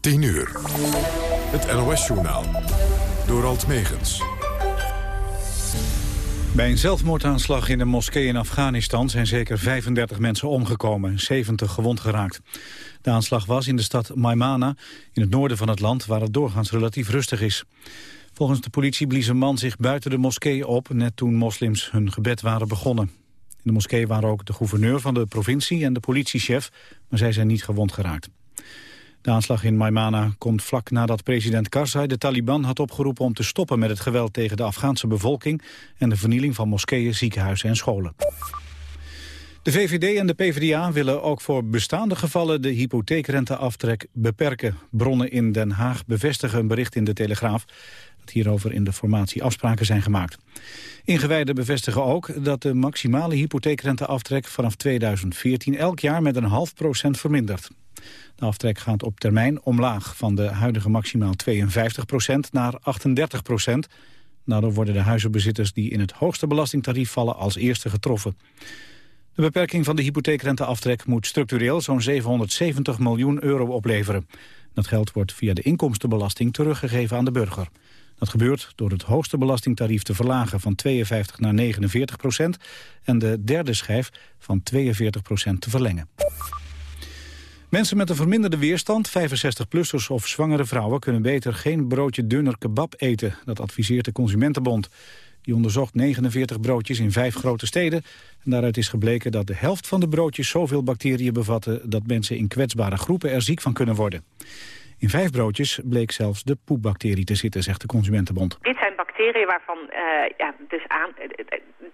10 uur. Het NOS-journaal. Door Alt Megens. Bij een zelfmoordaanslag in een moskee in Afghanistan zijn zeker 35 mensen omgekomen, 70 gewond geraakt. De aanslag was in de stad Maimana, in het noorden van het land, waar het doorgaans relatief rustig is. Volgens de politie blies een man zich buiten de moskee op, net toen moslims hun gebed waren begonnen. In de moskee waren ook de gouverneur van de provincie en de politiechef, maar zij zijn niet gewond geraakt. De aanslag in Maimana komt vlak nadat president Karzai de Taliban had opgeroepen om te stoppen met het geweld tegen de Afghaanse bevolking en de vernieling van moskeeën, ziekenhuizen en scholen. De VVD en de PvdA willen ook voor bestaande gevallen de hypotheekrenteaftrek beperken. Bronnen in Den Haag bevestigen een bericht in de Telegraaf dat hierover in de formatie afspraken zijn gemaakt. Ingewijden bevestigen ook dat de maximale hypotheekrenteaftrek vanaf 2014 elk jaar met een half procent vermindert. De aftrek gaat op termijn omlaag van de huidige maximaal 52 procent naar 38 procent. Daardoor worden de huizenbezitters die in het hoogste belastingtarief vallen als eerste getroffen. De beperking van de hypotheekrenteaftrek moet structureel zo'n 770 miljoen euro opleveren. Dat geld wordt via de inkomstenbelasting teruggegeven aan de burger. Dat gebeurt door het hoogste belastingtarief te verlagen van 52 naar 49 procent... en de derde schijf van 42 procent te verlengen. Mensen met een verminderde weerstand, 65-plussers of zwangere vrouwen... kunnen beter geen broodje dunner kebab eten. Dat adviseert de Consumentenbond. Die onderzocht 49 broodjes in vijf grote steden. En daaruit is gebleken dat de helft van de broodjes zoveel bacteriën bevatten... dat mensen in kwetsbare groepen er ziek van kunnen worden. In vijf broodjes bleek zelfs de poepbacterie te zitten, zegt de Consumentenbond. Dit zijn bacteriën waarvan uh, ja, dus aan,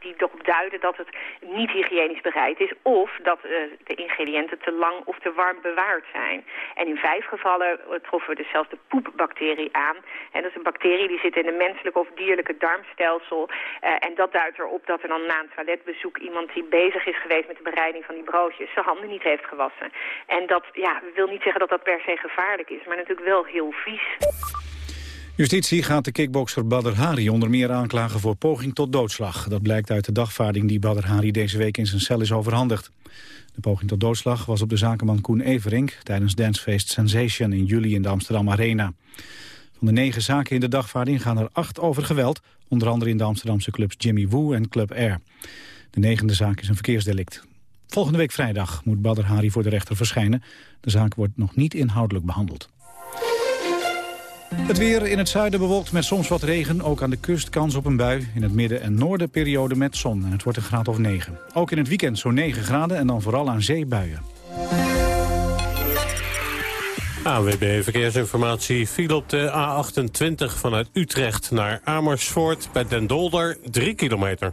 die erop duiden dat het niet hygiënisch bereid is... of dat uh, de ingrediënten te lang of te warm bewaard zijn. En in vijf gevallen troffen we dus zelfs de poepbacterie aan. En dat is een bacterie die zit in het menselijke of dierlijke darmstelsel. Uh, en dat duidt erop dat er dan na een toiletbezoek... iemand die bezig is geweest met de bereiding van die broodjes... zijn handen niet heeft gewassen. En dat ja, wil niet zeggen dat dat per se gevaarlijk is... maar natuurlijk wel heel vies. Justitie gaat de kickbokser Badr Hari onder meer aanklagen voor poging tot doodslag. Dat blijkt uit de dagvaarding die Badr Hari deze week in zijn cel is overhandigd. De poging tot doodslag was op de zakenman Koen Everink... tijdens dancefeest Sensation in juli in de Amsterdam Arena. Van de negen zaken in de dagvaarding gaan er acht over geweld... onder andere in de Amsterdamse clubs Jimmy Woo en Club Air. De negende zaak is een verkeersdelict. Volgende week vrijdag moet Badr Hari voor de rechter verschijnen. De zaak wordt nog niet inhoudelijk behandeld. Het weer in het zuiden bewolkt met soms wat regen. Ook aan de kust kans op een bui. In het midden en noorden periode met zon. En het wordt een graad of 9. Ook in het weekend zo'n 9 graden en dan vooral aan zeebuien. AWB Verkeersinformatie viel op de A28 vanuit Utrecht naar Amersfoort bij Den Dolder 3 kilometer.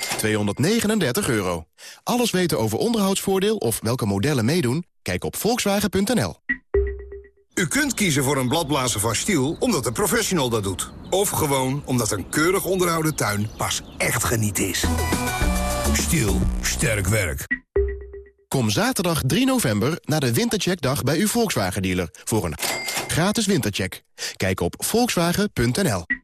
239 euro. Alles weten over onderhoudsvoordeel of welke modellen meedoen? Kijk op volkswagen.nl. U kunt kiezen voor een bladblazer van Stiel omdat een professional dat doet. Of gewoon omdat een keurig onderhouden tuin pas echt geniet is. Stiel, sterk werk. Kom zaterdag 3 november naar de Wintercheckdag bij uw Volkswagen-dealer... voor een gratis wintercheck. Kijk op volkswagen.nl.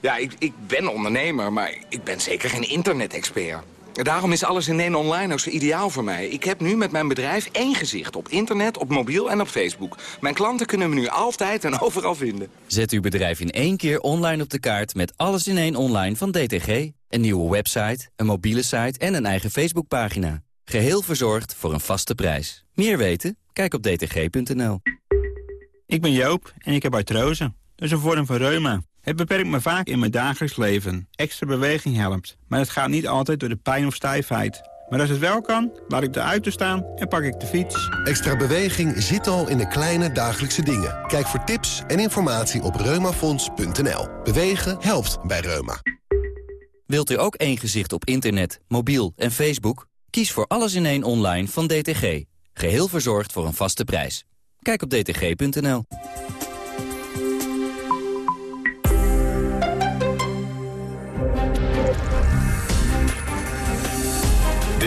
Ja, ik, ik ben ondernemer, maar ik ben zeker geen internet-expert. Daarom is alles in één online ook zo ideaal voor mij. Ik heb nu met mijn bedrijf één gezicht op internet, op mobiel en op Facebook. Mijn klanten kunnen me nu altijd en overal vinden. Zet uw bedrijf in één keer online op de kaart met alles in één online van DTG. Een nieuwe website, een mobiele site en een eigen Facebookpagina. Geheel verzorgd voor een vaste prijs. Meer weten? Kijk op dtg.nl. Ik ben Joop en ik heb artrose. Dat is een vorm van reuma. Het beperkt me vaak in mijn dagelijks leven. Extra beweging helpt, maar het gaat niet altijd door de pijn of stijfheid. Maar als het wel kan, laat ik de auto staan en pak ik de fiets. Extra beweging zit al in de kleine dagelijkse dingen. Kijk voor tips en informatie op reumafonds.nl. Bewegen helpt bij Reuma. Wilt u ook één gezicht op internet, mobiel en Facebook? Kies voor alles in één online van DTG. Geheel verzorgd voor een vaste prijs. Kijk op dtg.nl.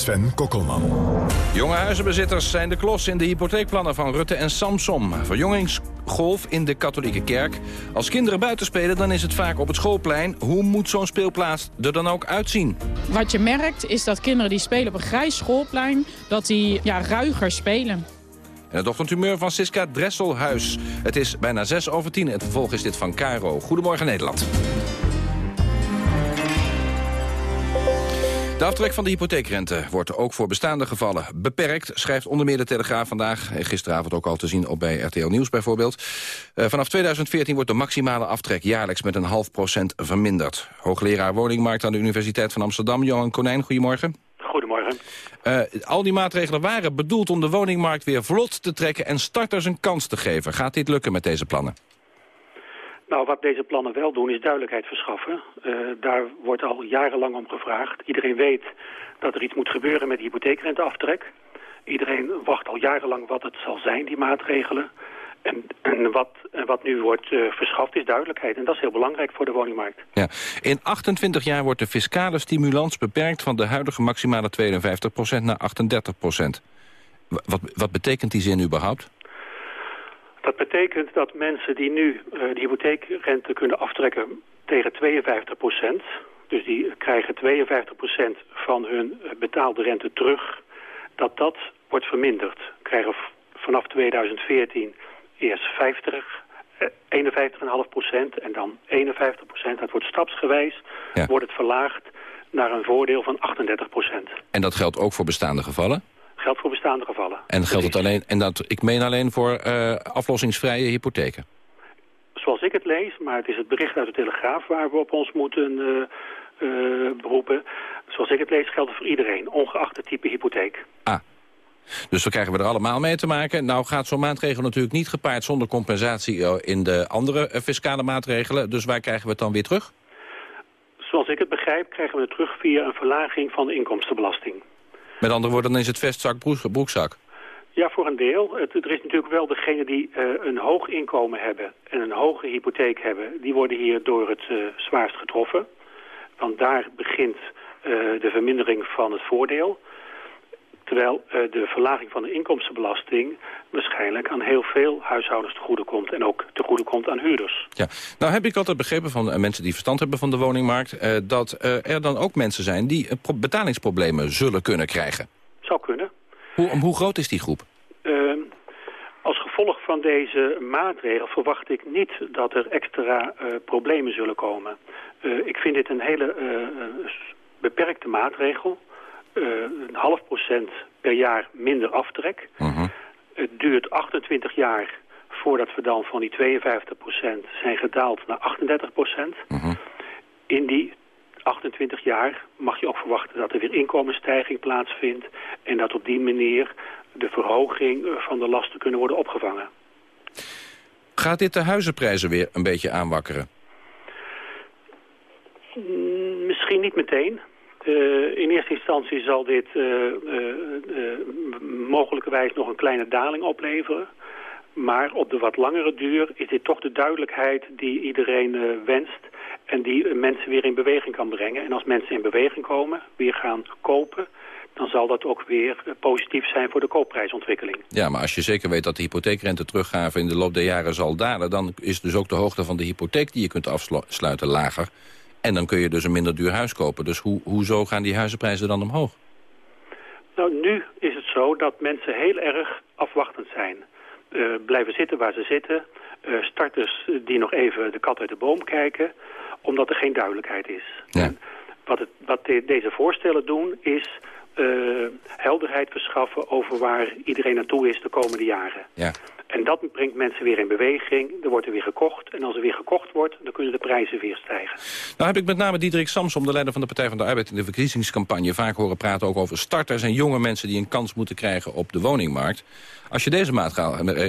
Sven Kokkelman. Jonge huizenbezitters zijn de klos in de hypotheekplannen van Rutte en Samsom. Verjongingsgolf in de katholieke kerk. Als kinderen buiten spelen, dan is het vaak op het schoolplein. Hoe moet zo'n speelplaats er dan ook uitzien? Wat je merkt is dat kinderen die spelen op een grijs schoolplein... dat die ja, ruiger spelen. En het ochtendhumeur van Siska Dresselhuis. Het is bijna 6 over 10. Het vervolg is dit van Caro. Goedemorgen Nederland. De aftrek van de hypotheekrente wordt ook voor bestaande gevallen beperkt... schrijft onder meer de Telegraaf vandaag. Gisteravond ook al te zien op bij RTL Nieuws bijvoorbeeld. Uh, vanaf 2014 wordt de maximale aftrek jaarlijks met een half procent verminderd. Hoogleraar woningmarkt aan de Universiteit van Amsterdam, Johan Konijn, goedemorgen. Goedemorgen. Uh, al die maatregelen waren bedoeld om de woningmarkt weer vlot te trekken... en starters een kans te geven. Gaat dit lukken met deze plannen? Nou, wat deze plannen wel doen is duidelijkheid verschaffen. Uh, daar wordt al jarenlang om gevraagd. Iedereen weet dat er iets moet gebeuren met hypotheekrenteaftrek. Iedereen wacht al jarenlang wat het zal zijn, die maatregelen. En, en wat, wat nu wordt uh, verschaft is duidelijkheid. En dat is heel belangrijk voor de woningmarkt. Ja. In 28 jaar wordt de fiscale stimulans beperkt... van de huidige maximale 52% naar 38 Wat, wat betekent die zin überhaupt? Dat betekent dat mensen die nu uh, de hypotheekrente kunnen aftrekken tegen 52 procent... dus die krijgen 52 procent van hun betaalde rente terug... dat dat wordt verminderd. Krijgen vanaf 2014 eerst 50, eh, 51,5 procent en dan 51 procent. Dat wordt stapsgewijs, ja. wordt het verlaagd naar een voordeel van 38 procent. En dat geldt ook voor bestaande gevallen? Geldt voor bestaande gevallen. En geldt het alleen, en dat, ik meen alleen voor uh, aflossingsvrije hypotheken? Zoals ik het lees, maar het is het bericht uit de Telegraaf waar we op ons moeten uh, uh, beroepen. Zoals ik het lees geldt het voor iedereen, ongeacht het type hypotheek. Ah, dus dan krijgen we er allemaal mee te maken. Nou gaat zo'n maatregel natuurlijk niet gepaard zonder compensatie in de andere fiscale maatregelen. Dus waar krijgen we het dan weer terug? Zoals ik het begrijp krijgen we het terug via een verlaging van de inkomstenbelasting. Met andere woorden, dan is het vestzak broekzak. Ja, voor een deel. Het, er is natuurlijk wel degenen die uh, een hoog inkomen hebben en een hoge hypotheek hebben. Die worden hier door het uh, zwaarst getroffen. Want daar begint uh, de vermindering van het voordeel. Terwijl de verlaging van de inkomstenbelasting waarschijnlijk aan heel veel huishoudens te goede komt. En ook te goede komt aan huurders. Ja, nou heb ik altijd begrepen van mensen die verstand hebben van de woningmarkt... dat er dan ook mensen zijn die betalingsproblemen zullen kunnen krijgen. Zou kunnen. Hoe, hoe groot is die groep? Uh, als gevolg van deze maatregel verwacht ik niet dat er extra uh, problemen zullen komen. Uh, ik vind dit een hele beperkte maatregel. Een half procent per jaar minder aftrek. -huh. Het duurt 28 jaar voordat we dan van die 52 procent zijn gedaald naar 38 procent. -huh. In die 28 jaar mag je ook verwachten dat er weer inkomensstijging plaatsvindt... en dat op die manier de verhoging van de lasten kunnen worden opgevangen. Gaat dit de huizenprijzen weer een beetje aanwakkeren? Mm, misschien niet meteen. Uh, in eerste instantie zal dit uh, uh, mogelijkerwijs nog een kleine daling opleveren. Maar op de wat langere duur is dit toch de duidelijkheid die iedereen wenst... en die mensen weer in beweging kan brengen. En als mensen in beweging komen, weer gaan kopen... dan zal dat ook weer positief zijn voor de koopprijsontwikkeling. Ja, maar als je zeker weet dat de hypotheekrente teruggave in de loop der jaren zal dalen... dan is dus ook de hoogte van de hypotheek die je kunt afsluiten lager. En dan kun je dus een minder duur huis kopen. Dus hoe, hoezo gaan die huizenprijzen dan omhoog? Nou, nu is het zo dat mensen heel erg afwachtend zijn. Uh, blijven zitten waar ze zitten. Uh, starters die nog even de kat uit de boom kijken, omdat er geen duidelijkheid is. Ja. Wat, het, wat de, deze voorstellen doen is eh, helderheid verschaffen over waar iedereen naartoe is de komende jaren. Ja. En dat brengt mensen weer in beweging. Er wordt er weer gekocht. En als er weer gekocht wordt, dan kunnen de prijzen weer stijgen. Nou heb ik met name Diederik Samsom, de leider van de Partij van de Arbeid... in de verkiezingscampagne vaak horen praten ook over starters... en jonge mensen die een kans moeten krijgen op de woningmarkt. Als je deze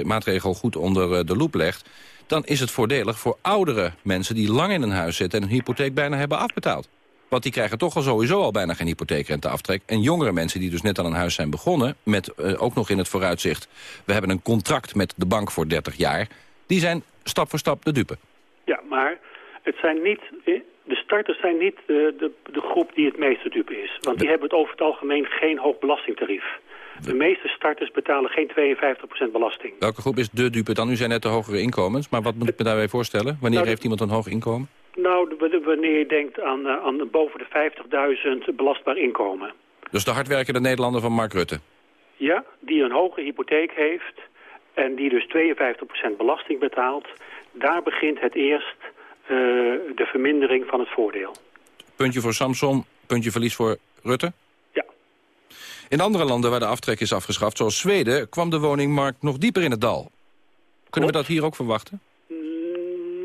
maatregel goed onder eh, de loep legt... dan is het voordelig voor oudere mensen die lang in een huis zitten... en hun hypotheek bijna hebben afbetaald. Want die krijgen toch al sowieso al bijna geen hypotheekrenteaftrek. En jongere mensen die dus net aan een huis zijn begonnen... met uh, ook nog in het vooruitzicht... we hebben een contract met de bank voor 30 jaar... die zijn stap voor stap de dupe. Ja, maar het zijn niet... eh, De starters zijn niet de, de, de groep die het meeste dupe is. Want die hebben het over het algemeen geen hoog belastingtarief. De meeste starters betalen geen 52% belasting. Welke groep is de dupe dan? U zijn net de hogere inkomens. Maar wat moet ik me daarbij voorstellen? Wanneer Nou, heeft iemand een hoog inkomen? Nou, wanneer je denkt aan, eh, aan boven de 50.000 belastbaar inkomen. Dus de hardwerkende Nederlander van Mark Rutte. Ja, die een hoge hypotheek heeft en die dus 52% belasting betaalt. Daar begint het eerst eh, de vermindering van het voordeel. Puntje voor Samson, puntje verlies voor Rutte? Ja. In andere landen waar de aftrek is afgeschaft, zoals Zweden... kwam de woningmarkt nog dieper in het dal. Kunnen we dat hier ook verwachten?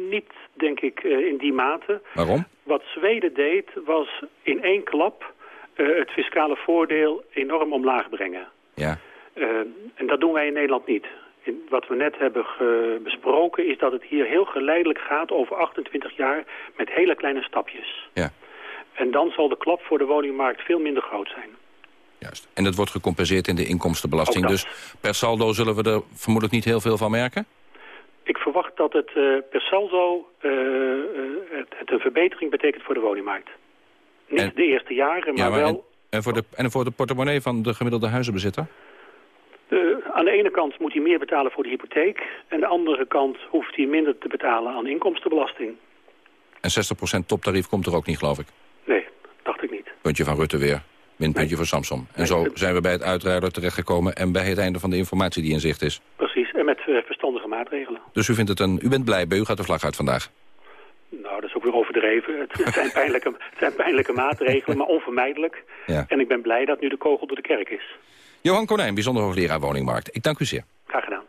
Niet, denk ik, eh, in die mate. Waarom? Wat Zweden deed, was in één klap eh, het fiscale voordeel enorm omlaag brengen. Ja. Eh, en dat doen wij in Nederland niet. In, wat we net hebben besproken is dat het hier heel geleidelijk gaat over 28 jaar met hele kleine stapjes. Ja. En dan zal de klap voor de woningmarkt veel minder groot zijn. En dat wordt gecompenseerd in de inkomstenbelasting. Dus per saldo zullen we er vermoedelijk niet heel veel van merken? Ik verwacht dat het eh, per saldo eh, eh, het, het een verbetering betekent voor de woningmarkt. Niet En- de eerste jaren, maar, Ja, maar wel... en, en, voor de, en voor de portemonnee van de gemiddelde huizenbezitter? aan de ene kant moet hij meer betalen voor de hypotheek... en aan de andere kant hoeft hij minder te betalen aan inkomstenbelasting. En 60% toptarief komt er ook niet, geloof ik. Nee, dacht ik niet. Puntje van Rutte weer. Minpuntje voor Samsung. En zo zijn we bij het uitrijder terechtgekomen... en bij het einde van de informatie die in zicht is. Precies, en met eh, verstandige maatregelen. Dus u, vindt het een, u bent blij bij u gaat de vlag uit vandaag. Nou, dat is ook weer overdreven. Het, het zijn, pijnlijke, het zijn pijnlijke maatregelen, maar onvermijdelijk. Ja. En ik ben blij dat nu de kogel door de kerk is. Johan Konijn, bijzonder hoogleraar woningmarkt. Ik dank u zeer. Graag gedaan.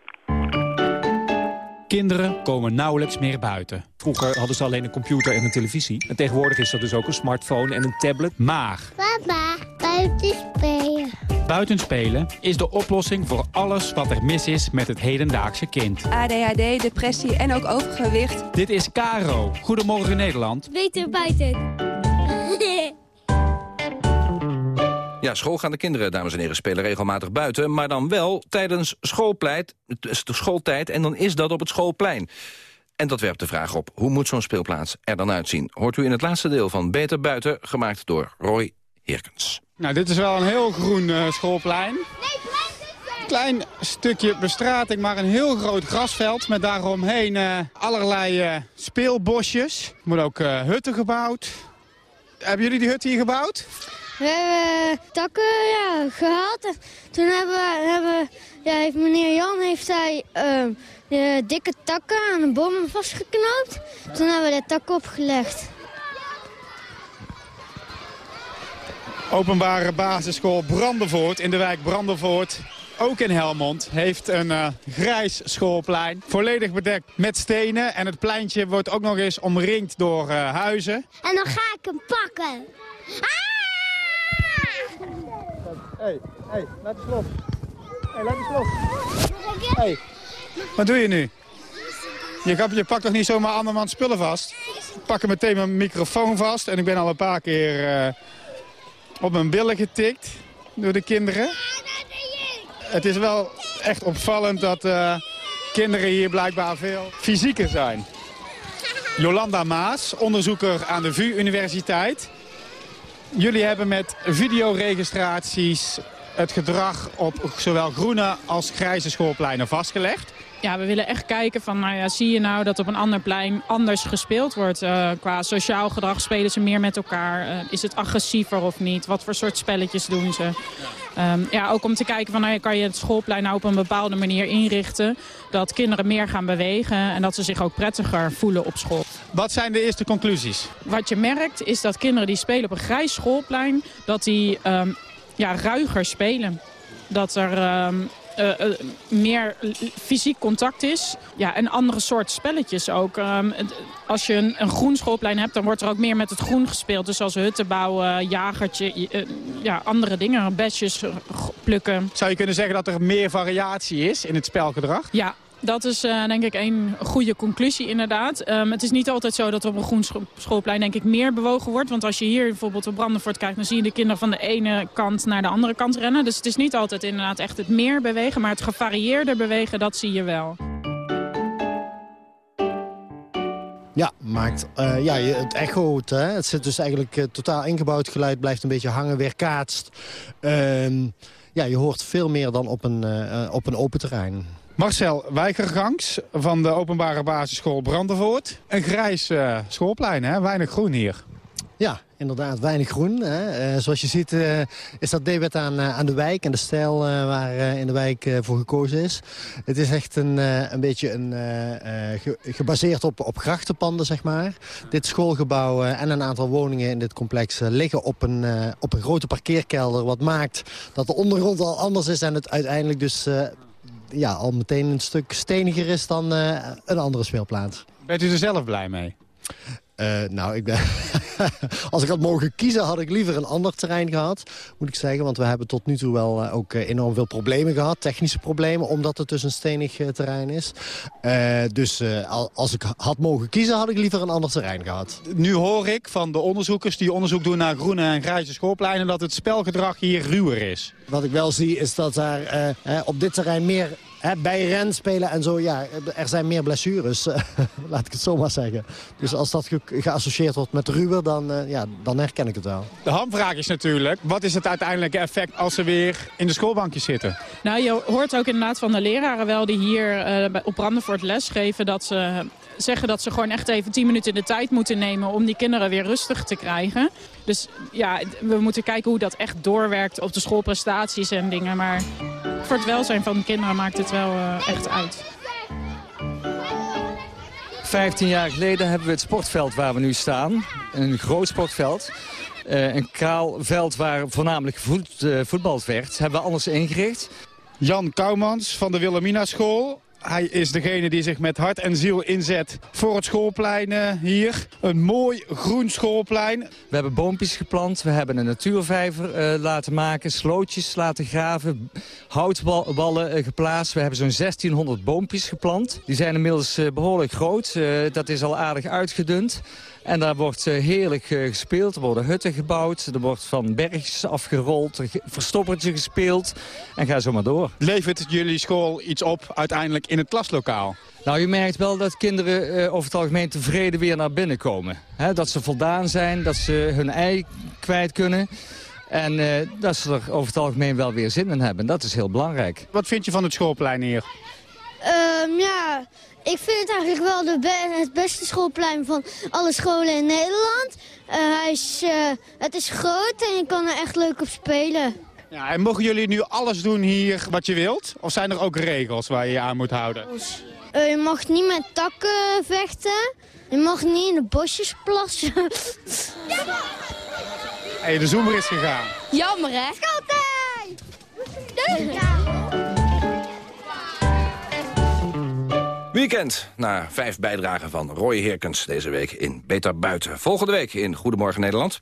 Kinderen komen nauwelijks meer buiten. Vroeger hadden ze alleen een computer en een televisie. En tegenwoordig is dat dus ook een smartphone en een tablet. Maar Papa, buiten spelen. buitenspelen is de oplossing voor alles wat er mis is met het hedendaagse kind. ADHD, depressie en ook overgewicht. Dit is Caro. Goedemorgen Nederland. Beter buiten. Ja, schoolgaande kinderen, dames en heren, spelen regelmatig buiten... maar dan wel tijdens schoolpleit, het is de schooltijd en dan is dat op het schoolplein. En dat werpt de vraag op, hoe moet zo'n speelplaats er dan uitzien? Hoort u in het laatste deel van Beter Buiten, gemaakt door Roy Herkens. Nou, dit is wel een heel groen eh, schoolplein. Klein stukje bestrating, maar een heel groot grasveld met daaromheen eh, allerlei eh, speelbosjes. Er worden ook hutten gebouwd. Hebben jullie die hut hier gebouwd? We hebben takken ja, gehaald. En Toen hebben, we, hebben ja, heeft meneer Jan heeft hij, ehm, de dikke takken aan de bomen vastgeknoopt. Toen hebben we de takken opgelegd. Openbare basisschool Brandenvoort in de wijk Brandenvoort. Ook in Helmond heeft een eh, grijs schoolplein. Volledig bedekt met stenen. En het pleintje wordt ook nog eens omringd door eh, huizen. En dan ga ik hem pakken. Hé, hey, laat eens los. Hé, laat eens los. Hey, wat doe je nu? Je, je pakt toch niet zomaar andermans spullen vast? Ik pak er meteen mijn microfoon vast. En ik ben al een paar keer eh, op mijn billen getikt door de kinderen. Het is wel echt opvallend dat eh, kinderen hier blijkbaar veel fysieker zijn. Jolanda Maas, onderzoeker aan de VU Universiteit. Jullie hebben met videoregistraties het gedrag op zowel groene als grijze schoolpleinen vastgelegd. Ja, we willen echt kijken van, nou ja, zie je nou dat op een ander plein anders gespeeld wordt? Eh, qua sociaal gedrag spelen ze meer met elkaar? Eh, is het agressiever of niet? Wat voor soort spelletjes doen ze? Ehm, ja, ook om te kijken van, nou, ja, kan je het schoolplein nou op een bepaalde manier inrichten... dat kinderen meer gaan bewegen en dat ze zich ook prettiger voelen op school. Wat zijn de eerste conclusies? Wat je merkt is dat kinderen die spelen op een grijs schoolplein... dat die ehm, ja, ruiger spelen. Dat er ehm, eh, eh, meer fysiek contact is. Ja, en andere soort spelletjes ook. Ehm, als je een, een, groen schoolplein hebt, dan wordt er ook meer met het groen gespeeld. Dus als hutten bouwen, jagertje, uh, ja, andere dingen, besjes plukken. Zou je kunnen zeggen dat er meer variatie is in het spelgedrag? Ja, dat is uh, denk ik een goede conclusie inderdaad. Um, het is niet altijd zo dat op een groen schoolplein denk ik meer bewogen wordt. Want als je hier bijvoorbeeld op Brandenvoort kijkt... dan zie je de kinderen van de ene kant naar de andere kant rennen. Dus het is niet altijd inderdaad echt het meer bewegen. Maar het gevarieerder bewegen, dat zie je wel. Ja, maakt uh, ja, het echo. Hè? Het zit dus eigenlijk uh, totaal ingebouwd. Geluid blijft een beetje hangen, weerkaatst. Uh, ja, je hoort veel meer dan op een, op een open terrein. Marcel Wijkergangs van de openbare basisschool Brandenvoort. Een grijs uh, schoolplein, hè? weinig groen hier. Ja, inderdaad, weinig groen. Hè. Uh, zoals je ziet uh, is dat debet aan, aan de wijk en de stijl waar in de wijk voor gekozen is. Het is echt een, een beetje een, ge gebaseerd op, op grachtenpanden, zeg maar. Dit schoolgebouw en een aantal woningen in dit complex liggen op een, op een grote parkeerkelder. Wat maakt dat de ondergrond al anders is en het uiteindelijk dus ja, al meteen een stuk steniger is dan uh, een andere speelplaats. Bent u er zelf blij mee? Uh, nou, ik ben, als ik had mogen kiezen, had ik liever een ander terrein gehad, moet ik zeggen. Want we hebben tot nu toe wel uh, ook enorm veel problemen gehad, technische problemen, omdat het dus een stenig uh, terrein is. dus als ik had mogen kiezen, had ik liever een ander terrein gehad. Nu hoor ik van de onderzoekers die onderzoek doen naar groene en grijze schoolpleinen, dat het spelgedrag hier ruwer is. Wat ik wel zie is dat daar op dit terrein meer Hè, bij renspelen en zo, ja, er zijn meer blessures, laat ik het zo maar zeggen. Dus als dat ge geassocieerd wordt met ruwer, dan, uh, ja, dan herken ik het wel. De hamvraag is natuurlijk, wat is het uiteindelijke effect als ze weer in de schoolbankjes zitten? Nou, je hoort ook inderdaad van de leraren wel die hier uh, op Brandenvoort lesgeven... dat ze zeggen dat ze gewoon echt even 10 minuten de tijd moeten nemen om die kinderen weer rustig te krijgen. Dus ja, we moeten kijken hoe dat echt doorwerkt op de schoolprestaties en dingen. Maar voor het welzijn van de kinderen maakt het wel uh, echt uit. 15 jaar geleden hebben we het sportveld waar we nu staan. Een groot sportveld. Uh, een kaal veld waar voornamelijk voet, uh, voetbald werd. Hebben we anders ingericht. Jan Kouwmans van de Wilhelmina School. Hij is degene die zich met hart en ziel inzet voor het schoolplein uh, hier. Een mooi groen schoolplein. We hebben boompjes geplant, we hebben een natuurvijver uh, laten maken, slootjes laten graven, houtballen uh, geplaatst. We hebben zo'n 1600 boompjes geplant. Die zijn inmiddels behoorlijk groot, dat is al aardig uitgedund. En daar wordt heerlijk gespeeld. Er worden hutten gebouwd. Er wordt van bergjes afgerold. Er verstoppertje gespeeld. En ga zo maar door. Levert jullie school iets op uiteindelijk in het klaslokaal? Nou, je merkt wel dat kinderen uh, over het algemeen tevreden weer naar binnen komen. He, dat ze voldaan zijn, dat ze hun ei kwijt kunnen. En uh, dat ze er over het algemeen wel weer zin in hebben. Dat is heel belangrijk. Wat vind je van het schoolplein hier? Um, ja, ik vind het eigenlijk wel de be het beste schoolplein van alle scholen in Nederland. Uh, hij is, uh, het is groot en je kan er echt leuk op spelen. Ja, en mogen jullie nu alles doen hier wat je wilt? Of zijn er ook regels waar je je aan moet houden? Uh, je mag niet met takken vechten. Je mag niet in de bosjes plassen. hey, de zoemer is gegaan. Jammer, hè? Schooltijd! Weekend na vijf bijdragen van Roy Heerkens deze week in Beter Buiten. Volgende week in Goedemorgen Nederland.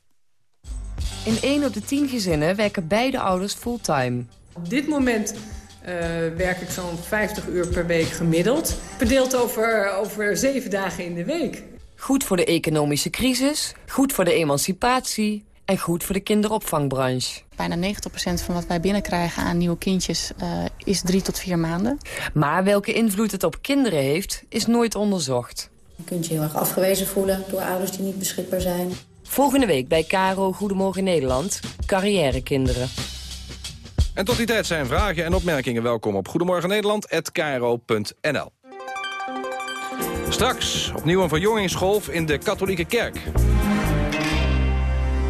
In 1 op de 10 gezinnen werken beide ouders fulltime. Op dit moment uh, werk ik zo'n 50 uur per week gemiddeld. Verdeeld over, over 7 dagen in de week. Goed voor de economische crisis, goed voor de emancipatie en goed voor de kinderopvangbranche. Bijna 90% van wat wij binnenkrijgen aan nieuwe kindjes uh, is drie tot vier maanden. Maar welke invloed het op kinderen heeft, is nooit onderzocht. Je kunt je heel erg afgewezen voelen door ouders die niet beschikbaar zijn. Volgende week bij Caro Goedemorgen Nederland, carrièrekinderen. En tot die tijd zijn vragen en opmerkingen welkom op Goedemorgen Nederland@kro.nl. Straks opnieuw een verjongingsgolf in de katholieke kerk.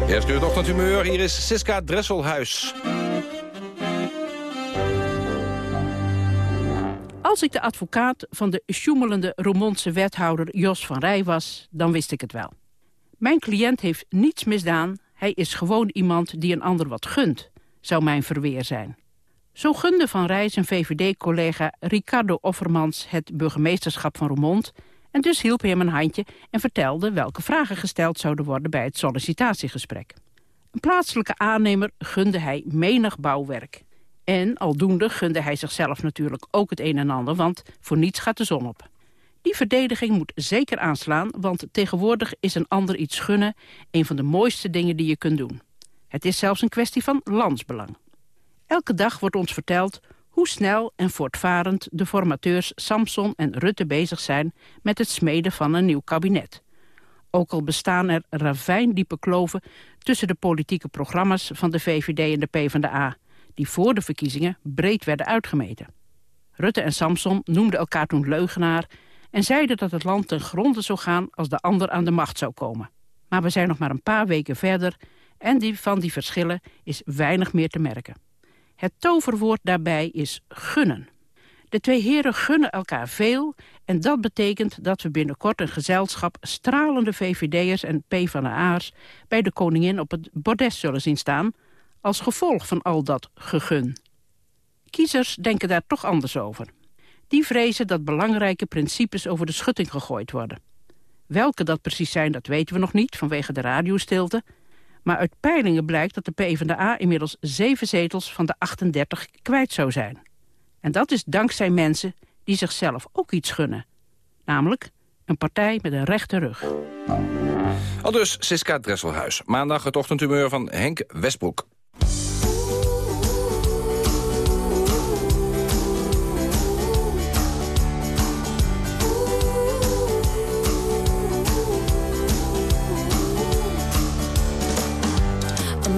Eerst nu ochtendhumeur, hier is Siska Dresselhuis. Als ik de advocaat van de sjoemelende Roermondse wethouder Jos van Rij was, dan wist ik het wel. Mijn cliënt heeft niets misdaan, hij is gewoon iemand die een ander wat gunt. zou mijn verweer zijn. Zo gunde Van Rijs en VVD-collega Ricardo Offermans het burgemeesterschap van Roermond... en dus hielp hij hem een handje en vertelde welke vragen gesteld zouden worden bij het sollicitatiegesprek. Een plaatselijke aannemer gunde hij menig bouwwerk. En aldoende gunde hij zichzelf natuurlijk ook het een en ander, want voor niets gaat de zon op. Die verdediging moet zeker aanslaan, want tegenwoordig is een ander iets gunnen een van de mooiste dingen die je kunt doen. Het is zelfs een kwestie van landsbelang. Elke dag wordt ons verteld hoe snel en voortvarend de formateurs Samson en Rutte bezig zijn met het smeden van een nieuw kabinet. Ook al bestaan er ravijndiepe kloven tussen de politieke programma's van de VVD en de PvdA, die voor de verkiezingen breed werden uitgemeten. Rutte en Samson noemden elkaar toen leugenaar en zeiden dat het land ten gronde zou gaan als de ander aan de macht zou komen. Maar we zijn nog maar een paar weken verder en die, van die verschillen is weinig meer te merken. Het toverwoord daarbij is gunnen. De twee heren gunnen elkaar veel en dat betekent dat we binnenkort een gezelschap stralende VVD'ers en PvdA'ers bij de koningin op het bordes zullen zien staan als gevolg van al dat gegun. Kiezers denken daar toch anders over. Die vrezen dat belangrijke principes over de schutting gegooid worden. Welke dat precies zijn, dat weten we nog niet vanwege de radiostilte. Maar uit peilingen blijkt dat de PvdA inmiddels zeven zetels van de 38 kwijt zou zijn. En dat is dankzij mensen die zichzelf ook iets gunnen. Namelijk een partij met een rechte rug. Al dus Siska Dresselhuis. Maandag het ochtendhumeur van Henk Westbroek.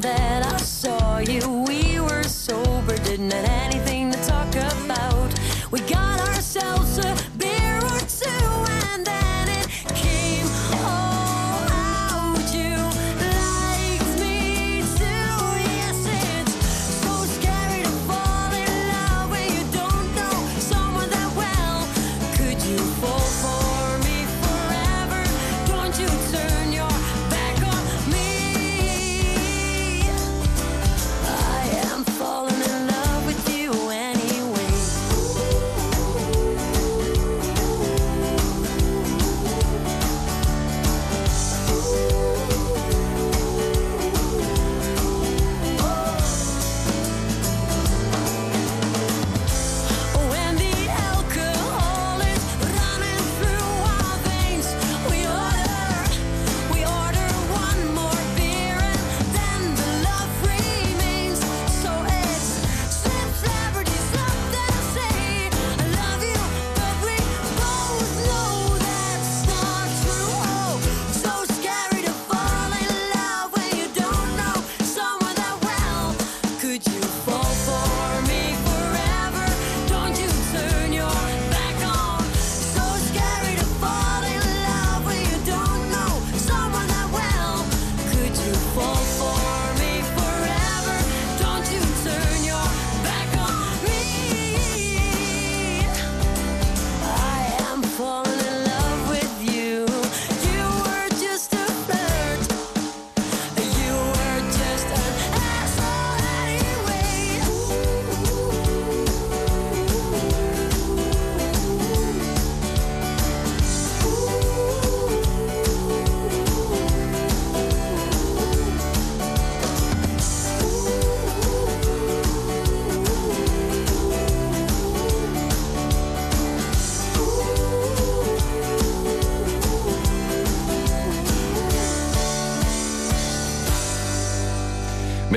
that I saw you, we were sober, didn't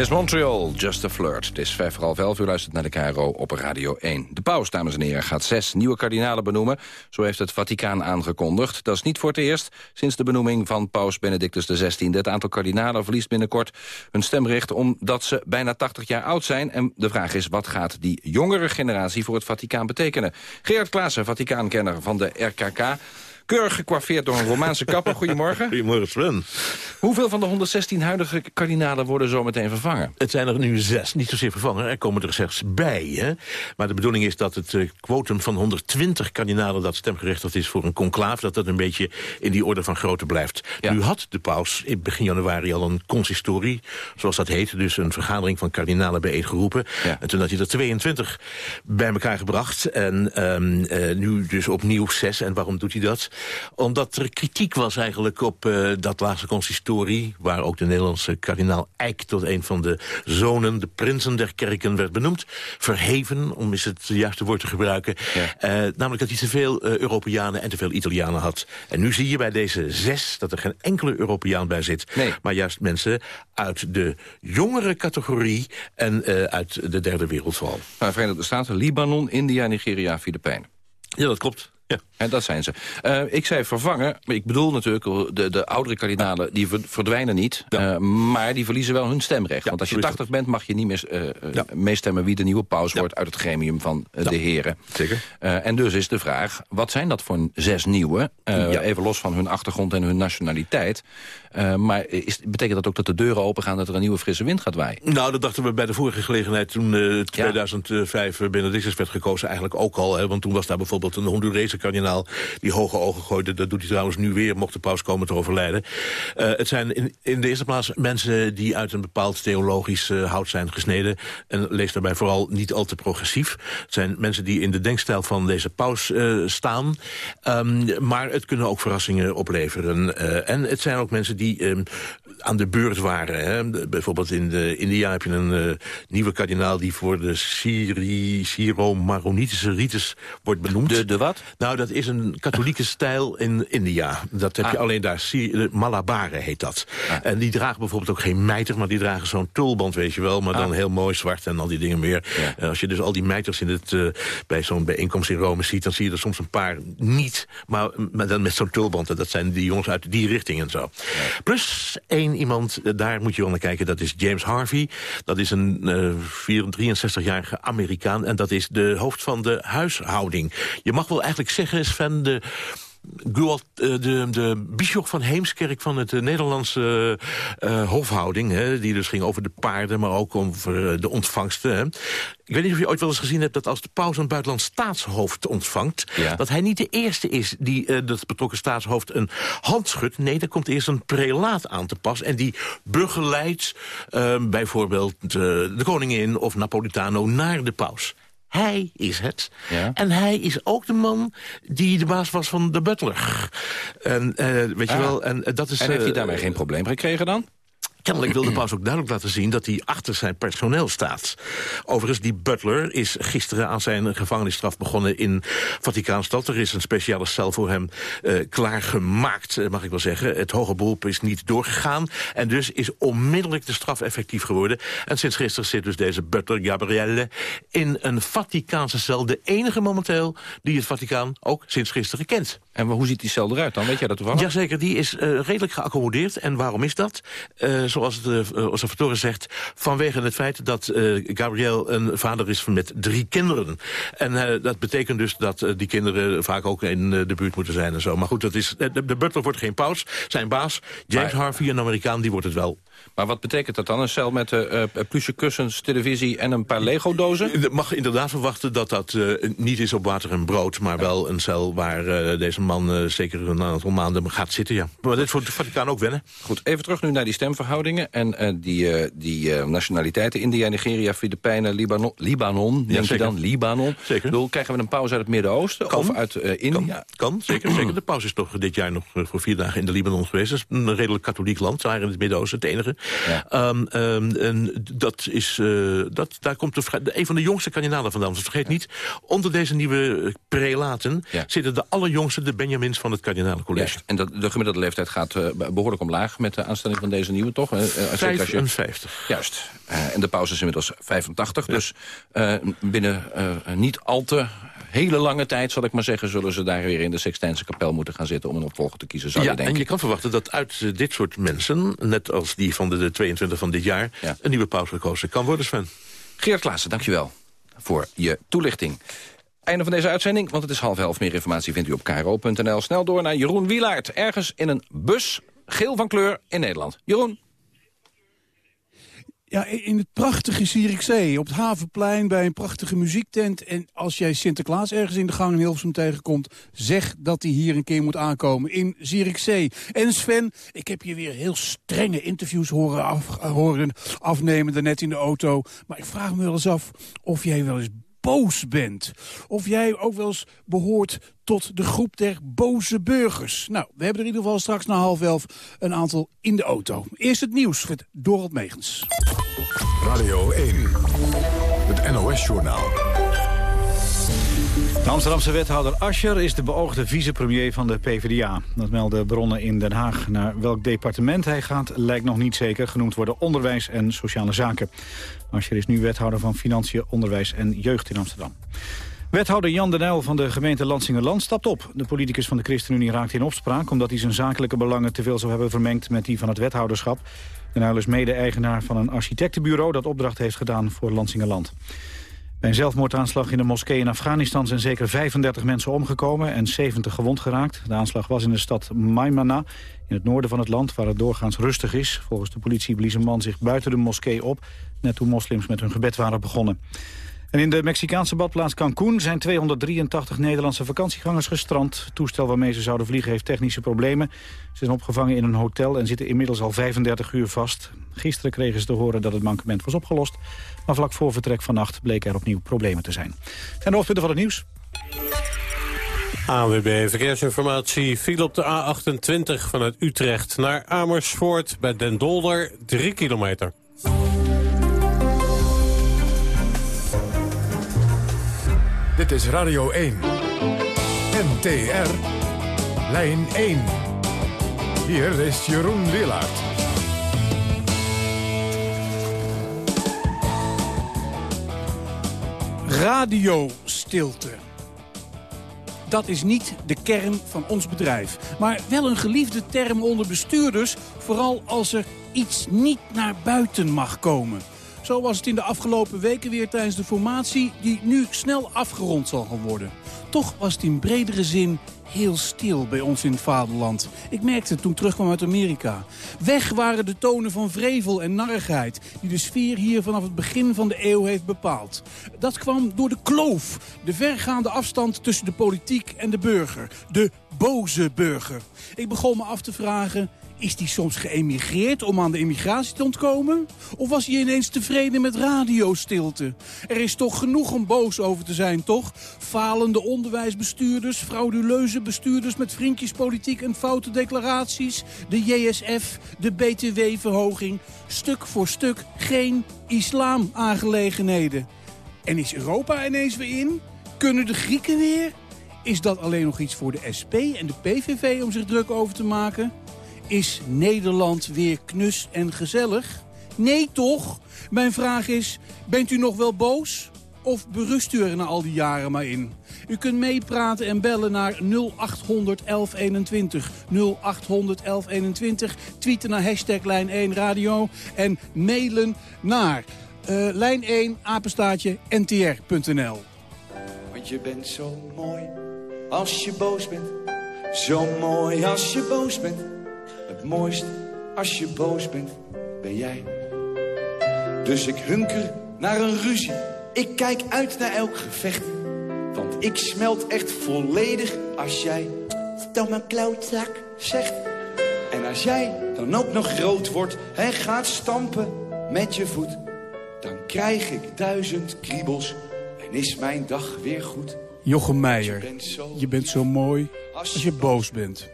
is Montreal, Just a Flirt. Het is vijf voor half elf, u luistert naar de KRO op Radio 1. De paus, dames en heren, gaat zes nieuwe kardinalen benoemen. Zo heeft het Vaticaan aangekondigd. Dat is niet voor het eerst sinds de benoeming van paus Benedictus XVI. Het aantal kardinalen verliest binnenkort hun stemrecht... omdat ze bijna 80 jaar oud zijn. En de vraag is, wat gaat die jongere generatie voor het Vaticaan betekenen? Gerard Klaassen, Vaticaankenner van de RKK... Keurig gekwaffeerd door een Romaanse kapper. Goedemorgen. Goedemorgen Sven. Hoeveel van de 116 huidige kardinalen worden zo meteen vervangen? Het zijn er nu zes, niet zozeer vervangen. Er komen er zes bij. Hè? Maar de bedoeling is dat het uh, quotum van 120 kardinalen... dat stemgerechtigd is voor een conclave... dat dat een beetje in die orde van grootte blijft. Nu had de paus in begin januari al een consistorie... zoals dat heet, dus een vergadering van kardinalen bijeen geroepen. En toen had hij er 22 bij elkaar gebracht. En um, uh, nu dus opnieuw zes. En waarom doet hij dat? Omdat er kritiek was eigenlijk op uh, dat laatste consistorie... waar ook de Nederlandse kardinaal Eijk tot een van de zonen... de prinsen der kerken werd benoemd. Verheven, om is het juiste woord te gebruiken. Ja. Uh, namelijk dat hij te veel uh, Europeanen en te veel Italianen had. En nu zie je bij deze zes dat er geen enkele Europeaan bij zit. Nee. Maar juist mensen uit de jongere categorie... en uit de derde wereldval. Nou, Verenigde Staten, Libanon, India, Nigeria, Filipijnen. Ja, dat klopt. Ja. En dat zijn ze. Uh, ik zei vervangen, maar ik bedoel natuurlijk... de, de oudere kardinalen die verdwijnen niet... Ja. Uh, maar die verliezen wel hun stemrecht. Ja, Want als je 80 bent mag je niet meer uh, ja. meestemmen... wie de nieuwe paus wordt uit het gremium van de heren. Zeker. en dus is de vraag, wat zijn dat voor zes nieuwe? Even los van hun achtergrond en hun nationaliteit. maar is, betekent dat ook dat de deuren opengaan... dat er een nieuwe frisse wind gaat waaien? Nou, dat dachten we bij de vorige gelegenheid... toen 2005 Benedictus werd gekozen eigenlijk ook al. Hè, want toen was daar bijvoorbeeld een Hondurese kardinaal die hoge ogen gooide. Dat doet hij trouwens nu weer, mocht de paus komen te overlijden. Uh, het zijn in, in de eerste plaats mensen die uit een bepaald theologisch uh, hout zijn gesneden. En lees daarbij vooral niet al te progressief. Het zijn mensen die in de denkstijl van deze paus uh, staan. Um, maar het kunnen ook verrassingen opleveren. en het zijn ook mensen die um, aan de beurt waren. Hè. Bijvoorbeeld in de India heb je een nieuwe kardinaal... die voor de Syro-Maronitische rites wordt benoemd. De, de wat? Nou, dat is een katholieke stijl in India. Dat heb ah. je alleen daar. Malabaren heet dat. Ah. En die dragen bijvoorbeeld ook geen mijter, maar die dragen zo'n tulband, weet je wel. Maar dan ah. heel mooi zwart en al die dingen meer. Ja. als je dus al die mijters in het, uh, bij zo'n bijeenkomst in Rome ziet... dan zie je er soms een paar niet, maar, maar dan met zo'n tulband. En dat zijn die jongens uit die richting en zo. Ja. Plus één iemand, uh, daar moet je wel naar kijken, dat is James Harvey. Dat is een uh, 63-jarige Amerikaan en dat is de hoofd van de huishouding. Je mag wel eigenlijk zeggen, Sven, de... De, de bisschop van Heemskerk van het Nederlandse uh, hofhouding... Hè, die dus ging over de paarden, maar ook over de ontvangsten. Hè. Ik weet niet of je ooit wel eens gezien hebt dat als de paus een buitenlands staatshoofd ontvangt... Ja. dat hij niet de eerste is die uh, dat betrokken staatshoofd een hand schudt. Nee, er komt eerst een prelaat aan te pas. En die begeleidt uh, bijvoorbeeld de koningin of Napolitano naar de paus. Hij is het. Ja. En hij is ook de man die de baas was van de butler. En, uh, weet ah. je wel, en, dat is, en heeft hij daarmee uh, geen probleem gekregen dan? Kennelijk wil de paus ook duidelijk laten zien dat hij achter zijn personeel staat. Overigens, die butler is gisteren aan zijn gevangenisstraf begonnen in Vaticaanstad. Er is een speciale cel voor hem uh, klaargemaakt, mag ik wel zeggen. Het hoge beroep is niet doorgegaan en dus is onmiddellijk de straf effectief geworden. En sinds gisteren zit dus deze butler, Gabrielle, in een Vaticaanse cel. De enige momenteel die het Vaticaan ook sinds gisteren kent. En hoe ziet die cel eruit dan? Weet jij dat toevallig? Jazeker, die is uh, redelijk geaccommodeerd. En waarom is dat? Uh, zoals de uh, observatoren zegt, vanwege het feit dat Gabriel een vader is met drie kinderen. En dat betekent dus dat die kinderen vaak ook in de buurt moeten zijn en zo. Maar goed, dat is, de, de butler wordt geen paus. Zijn baas, James maar, Harvey, een Amerikaan, die wordt het wel. Maar wat betekent dat dan? Een cel met uh, plusje kussens, televisie en een paar Lego-dozen? Je mag inderdaad verwachten dat dat uh, niet is op water en brood... maar wel een cel waar uh, deze man zeker een aantal maanden gaat zitten. Ja. Maar dit voor het Vaticaan ook wennen. Goed, even terug nu naar die stemverhoudingen... en die, die nationaliteiten. India, Nigeria, Filipijnen, Libanon. Libanon, denk je dan? Libanon. Zeker. Bedoel, krijgen we een pauze uit het Midden-Oosten of uit India? Kan, kan zeker, zeker. De pauze is toch dit jaar nog voor vier dagen in de Libanon geweest. Dat is een redelijk katholiek land, daar in het Midden-Oosten. Het enige zeggen. Ehm, ehm, en dat is, eh, dat, daar komt de, een van de jongste kardinalen vandaan. Dus vergeet niet, onder deze nieuwe prelaten zitten de allerjongste, de Benjamins van het kardinalencollege. en dat, de gemiddelde leeftijd gaat uh, behoorlijk omlaag met de aanstelling van deze nieuwe, toch? Uh, 55. Juist. en de pauze is inmiddels 85. Dus binnen niet al te hele lange tijd, zal ik maar zeggen... zullen ze daar weer in de Sixtijnse kapel moeten gaan zitten... om een opvolger te kiezen, zou ja, je denken. en je kan verwachten dat uit uh, dit soort mensen... net als die van de, de 22 van dit jaar... een nieuwe paus gekozen kan worden, Sven. Geert Klaassen, dankjewel voor je toelichting. Einde van deze uitzending, want het is half elf. Meer informatie vindt u op kro.nl. Snel door naar Jeroen Wielaert. Ergens in een bus, geel van kleur, in Nederland. Jeroen. Ja, in het prachtige Zierikzee, op het Havenplein bij een prachtige muziektent. En als jij Sinterklaas ergens in de gang in Hilversum tegenkomt... zeg dat hij hier een keer moet aankomen in Zierikzee. En Sven, ik heb je weer heel strenge interviews horen, af, horen afnemen daarnet in de auto. Maar ik vraag me wel eens af of jij wel eens boos bent. Of jij ook wel eens behoort tot de groep der boze burgers. Nou, we hebben er in ieder geval straks na half elf een aantal in de auto. Eerst het nieuws met Dorot Megens. Radio 1, het NOS-journaal. De Amsterdamse wethouder Ascher is de beoogde vicepremier van de PvdA. Dat melden bronnen in Den Haag. Naar welk departement hij gaat lijkt nog niet zeker. Genoemd worden onderwijs en sociale zaken. Ascher is nu wethouder van Financiën, Onderwijs en Jeugd in Amsterdam. Wethouder Jan den Uyl van de gemeente Lansingerland stapt op. De politicus van de ChristenUnie raakt in opspraak... omdat hij zijn zakelijke belangen te veel zou hebben vermengd met die van het wethouderschap. Den is mede-eigenaar van een architectenbureau... dat opdracht heeft gedaan voor Lansingerland. Bij een zelfmoordaanslag in een moskee in Afghanistan zijn zeker 35 mensen omgekomen en 70 gewond geraakt. De aanslag was in de stad Maimana, in het noorden van het land, waar het doorgaans rustig is. Volgens de politie blies een man zich buiten de moskee op, net toen moslims met hun gebed waren begonnen. En in de Mexicaanse badplaats Cancún zijn 283 Nederlandse vakantiegangers gestrand. Het toestel waarmee ze zouden vliegen heeft technische problemen. Ze zijn opgevangen in een hotel en zitten inmiddels al 35 uur vast. Gisteren kregen ze te horen dat het mankement was opgelost. Maar vlak voor vertrek vannacht bleken er opnieuw problemen te zijn. En de hoofdpunten van het nieuws. ANWB Verkeersinformatie viel op de A28 vanuit Utrecht naar Amersfoort bij Den Dolder 3 kilometer. Dit is Radio 1. NTR. Lijn 1. Hier is Jeroen Willaert. Radiostilte. Dat is niet de kern van ons bedrijf. Maar wel een geliefde term onder bestuurders... vooral als er iets niet naar buiten mag komen. Zo was het in de afgelopen weken weer tijdens de formatie... die nu snel afgerond zal gaan worden. Toch was het in bredere zin heel stil bij ons in het vaderland. Ik merkte het toen terugkwam uit Amerika. Weg waren de tonen van vrevel en narrigheid... die de sfeer hier vanaf het begin van de eeuw heeft bepaald. Dat kwam door de kloof, de vergaande afstand tussen de politiek en de burger. De boze burger. Ik begon me af te vragen... Is die soms geëmigreerd om aan de immigratie te ontkomen? Of was hij ineens tevreden met radiostilte? Er is toch genoeg om boos over te zijn, toch? Falende onderwijsbestuurders, frauduleuze bestuurders met vriendjespolitiek en foute declaraties, de JSF, de BTW-verhoging, stuk voor stuk geen islam-aangelegenheden. En is Europa ineens weer in? Kunnen de Grieken weer? Is dat alleen nog iets voor de SP en de PVV om zich druk over te maken? Is Nederland weer knus en gezellig? Nee toch? Mijn vraag is, bent u nog wel boos? Of berust u er na al die jaren maar in? U kunt meepraten en bellen naar 0800 1121. 0800 1121. Tweeten naar hashtag Lijn1 Radio. En mailen naar uh, lijn1 apenstaatje ntr.nl. Want je bent zo mooi als je boos bent. Zo mooi als je boos bent. Het mooiste als je boos bent, ben jij. Dus ik hunker naar een ruzie. Ik kijk uit naar elk gevecht. Want ik smelt echt volledig als jij... Stomme klootzak zegt. En als jij dan ook nog groot wordt en gaat stampen met je voet... dan krijg ik duizend kriebels en is mijn dag weer goed. Jochem Meijer, je bent zo mooi als je boos bent.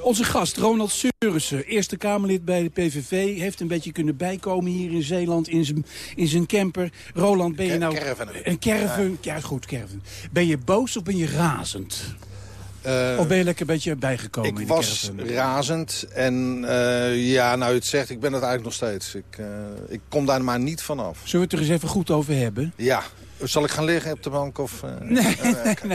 Onze gast Ronald Seurissen, Eerste Kamerlid bij de PVV, heeft een beetje kunnen bijkomen hier in Zeeland in zijn, in zijn camper. Roland, ben je nou... Een caravan, ja. goed, caravan. Ben je boos of ben je razend? Eh, of ben je lekker een beetje bijgekomen Ik in de was razend en eh, ja, nou u het zegt, ik ben het eigenlijk nog steeds. Ik, eh, ik kom daar maar niet vanaf. Zullen we het er eens even goed over hebben? Ja, zal ik gaan liggen op de bank of... eh, Nee,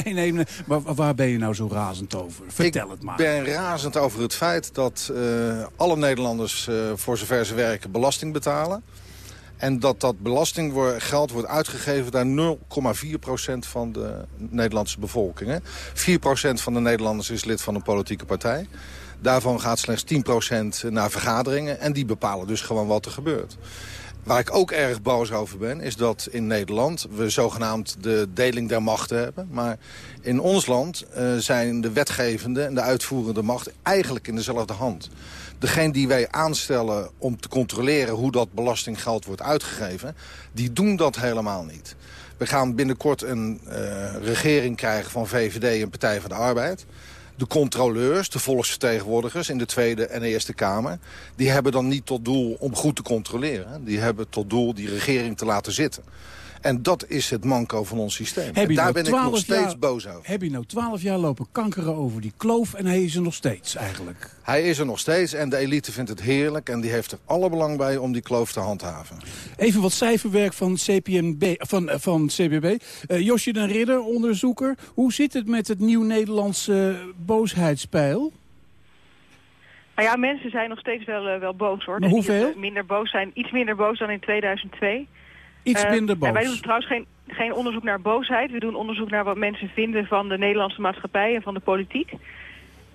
nee, nee, nee. Maar waar ben je nou zo razend over? Vertel het maar. Ik ben razend over het feit dat eh, alle Nederlanders, eh, voor zover ze werken, belasting betalen. En dat dat belastinggeld wordt uitgegeven naar 0,4% van de Nederlandse bevolking. Hè. 4% van de Nederlanders is lid van een politieke partij. Daarvan gaat slechts 10% naar vergaderingen. En die bepalen dus gewoon wat er gebeurt. Waar ik ook erg boos over ben, is dat in Nederland we zogenaamd de deling der machten hebben. Maar in ons land eh, zijn de wetgevende en de uitvoerende macht eigenlijk in dezelfde hand. Degene die wij aanstellen om te controleren hoe dat belastinggeld wordt uitgegeven, die doen dat helemaal niet. We gaan binnenkort een eh, regering krijgen van VVD en Partij van de Arbeid. De controleurs, de volksvertegenwoordigers in de Tweede en Eerste Kamer... die hebben dan niet tot doel om goed te controleren. Die hebben tot doel die regering te laten zitten. En dat is het manco van ons systeem. Heb En je daar nou ben ik nog 12 steeds jaar- boos over. Heb je nou twaalf jaar lopen kankeren over die kloof en hij is er nog steeds eigenlijk? Hij is er nog steeds en de elite vindt het heerlijk... en die heeft er alle belang bij om die kloof te handhaven. Even wat cijferwerk van, CPNB, van, eh, van CBB. Eh, Josje den Ridder, onderzoeker. Hoe zit het met het Nieuw-Nederlandse boosheidspijl? Nou ja, mensen zijn nog steeds wel, eh, wel boos hoor. Maar niet hoeveel? Minder boos zijn, iets minder boos dan in 2002. Iets Eh, minder boos. En wij doen trouwens geen, geen onderzoek naar boosheid. We doen onderzoek naar wat mensen vinden van de Nederlandse maatschappij en van de politiek.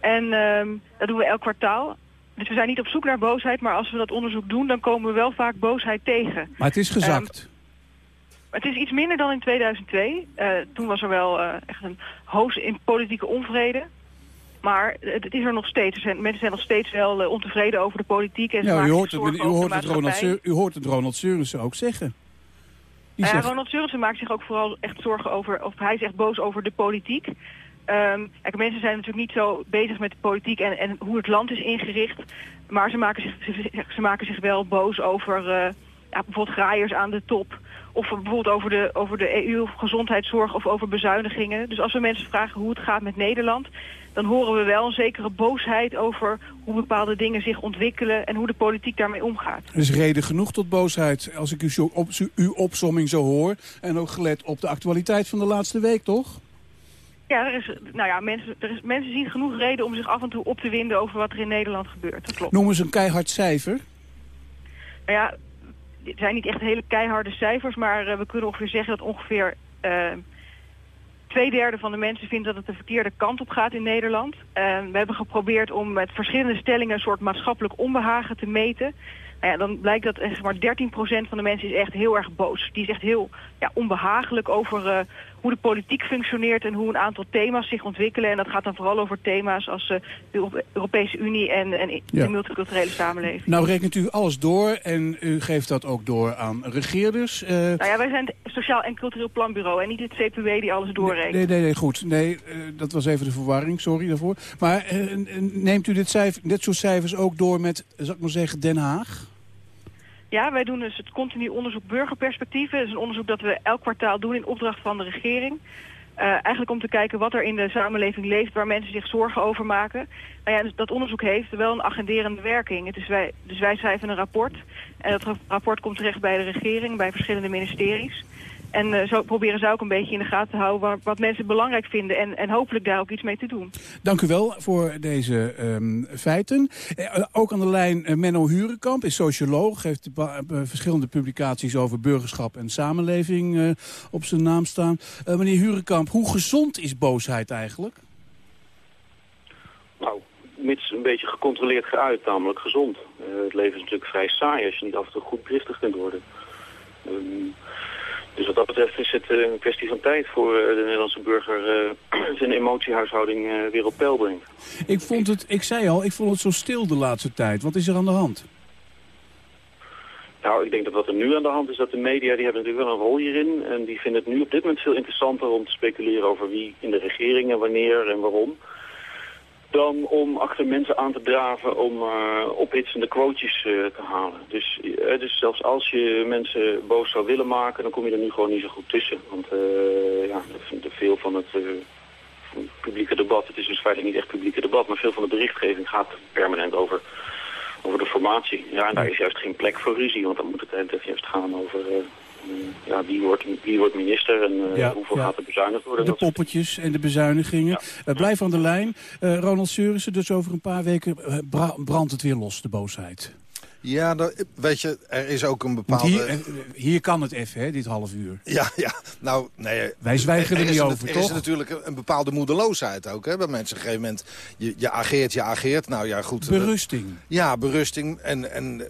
En ehm, dat doen we elk kwartaal. Dus we zijn niet op zoek naar boosheid, maar als we dat onderzoek doen, dan komen we wel vaak boosheid tegen. Maar het is gezakt. Het is iets minder dan in 2002. Eh, toen was er wel eh, echt een hoos in politieke onvrede. Maar het, het is er nog steeds. Er zijn, mensen zijn nog steeds wel ontevreden over de politiek. En Ja, u hoort, het, u, hoort het Ronald, u hoort het Ronald Seurissen ook zeggen. Die Ja, zegt, Ronald Seurissen maakt zich ook vooral echt zorgen over, of hij is echt boos over de politiek. Ehm, kijk, mensen zijn natuurlijk niet zo bezig met de politiek en, en hoe het land is ingericht. Maar ze maken zich, ze, ze maken zich wel boos over eh, ja, bijvoorbeeld graaiers aan de top. Of bijvoorbeeld over de, over de EU of gezondheidszorg of over bezuinigingen. Dus als we mensen vragen hoe het gaat met Nederland... dan horen we wel een zekere boosheid over hoe bepaalde dingen zich ontwikkelen... en hoe de politiek daarmee omgaat. er is reden genoeg tot boosheid als ik uw, op, uw opsomming zo hoor. En ook gelet op de actualiteit van de laatste week, toch? Ja, er is, nou ja mensen, er is, mensen zien genoeg reden om zich af en toe op te winden over wat er in Nederland gebeurt. Dat klopt. Noem eens een keihard cijfer. Nou ja, het zijn niet echt hele keiharde cijfers, maar eh, we kunnen ongeveer zeggen dat ongeveer eh, twee derde van de mensen vindt dat het de verkeerde kant op gaat in Nederland. Eh, we hebben geprobeerd om met verschillende stellingen een soort maatschappelijk onbehagen te meten. Nou ja, dan blijkt dat eh, maar 13% van de mensen is echt heel erg boos. Die is echt heel ja, onbehagelijk over eh, hoe de politiek functioneert en hoe een aantal thema's zich ontwikkelen. En dat gaat dan vooral over thema's als eh, de Euro- Europese Unie en, en Ja. de multiculturele samenleving. Nou rekent u alles door en u geeft dat ook door aan regeerders. Eh, Nou ja, wij zijn het Sociaal en Cultureel Planbureau en niet het CPW die alles doorrekent. Nee, nee, nee, goed. Nee, eh, dat was even de verwarring, sorry daarvoor. Maar neemt u dit, cijfer, dit soort cijfers ook door met, zal ik maar zeggen, Den Haag? Ja, wij doen dus het continu onderzoek burgerperspectieven. Dat is een onderzoek dat we elk kwartaal doen in opdracht van de regering. Eh, eigenlijk om te kijken wat er in de samenleving leeft, waar mensen zich zorgen over maken. Nou ja, dus dat onderzoek heeft wel een agenderende werking. Wij, dus wij schrijven een rapport. En dat ra- rapport komt terecht bij de regering, bij verschillende ministeries. En eh, zo proberen ze ook een beetje in de gaten te houden wat, wat mensen belangrijk vinden. En, en hopelijk daar ook iets mee te doen. Dank u wel voor deze ehm, feiten. Eh, ook aan de lijn eh, Menno Hurenkamp, is socioloog. Heeft eh, verschillende publicaties over burgerschap en samenleving eh, op zijn naam staan. Eh, meneer Hurenkamp, hoe gezond is boosheid eigenlijk? Nou, mits een beetje gecontroleerd geuit, namelijk gezond. Eh, het leven is natuurlijk vrij saai als je niet af en toe goed berichtig kunt worden. Ehm, dus wat dat betreft is het eh, een kwestie van tijd voor eh, de Nederlandse burger eh, zijn emotiehuishouding eh, weer op peil brengt. Ik, vond het, ik zei al, ik vond het zo stil de laatste tijd. Wat is er aan de hand? Nou, ik denk dat wat er nu aan de hand is, dat de media die hebben natuurlijk wel een rol hierin. En die vinden het nu op dit moment veel interessanter om te speculeren over wie in de regering en wanneer en waarom. Dan om achter mensen aan te draven om uh, ophitsende quotejes uh, te halen. Dus, uh, dus zelfs als je mensen boos zou willen maken, dan kom je er nu gewoon niet zo goed tussen. Want ja, veel van het publieke debat, het is dus feitelijk niet echt publieke debat, maar veel van de berichtgeving gaat permanent over, over de formatie. Ja, en daar is juist geen plek voor ruzie, want dan moet het juist gaan over ja, wie wordt, wie wordt minister en uh, ja, hoeveel ja. gaat er bezuinigd worden. De poppetjes en de bezuinigingen. Uh, blijf aan de lijn. Uh, Ronald Seurissen, dus over een paar weken brandt het weer los, de boosheid. Ja, dat, weet je, er is ook een bepaalde... Hier, hier, kan het even, hè, dit half uur. Ja, ja. Nou, nee... Wij zwijgen er, er niet over, er toch? Er is natuurlijk een bepaalde moedeloosheid ook, hè, bij mensen. Op een gegeven moment, je, je ageert, je ageert. Nou ja, goed. Berusting. ja, berusting. En, en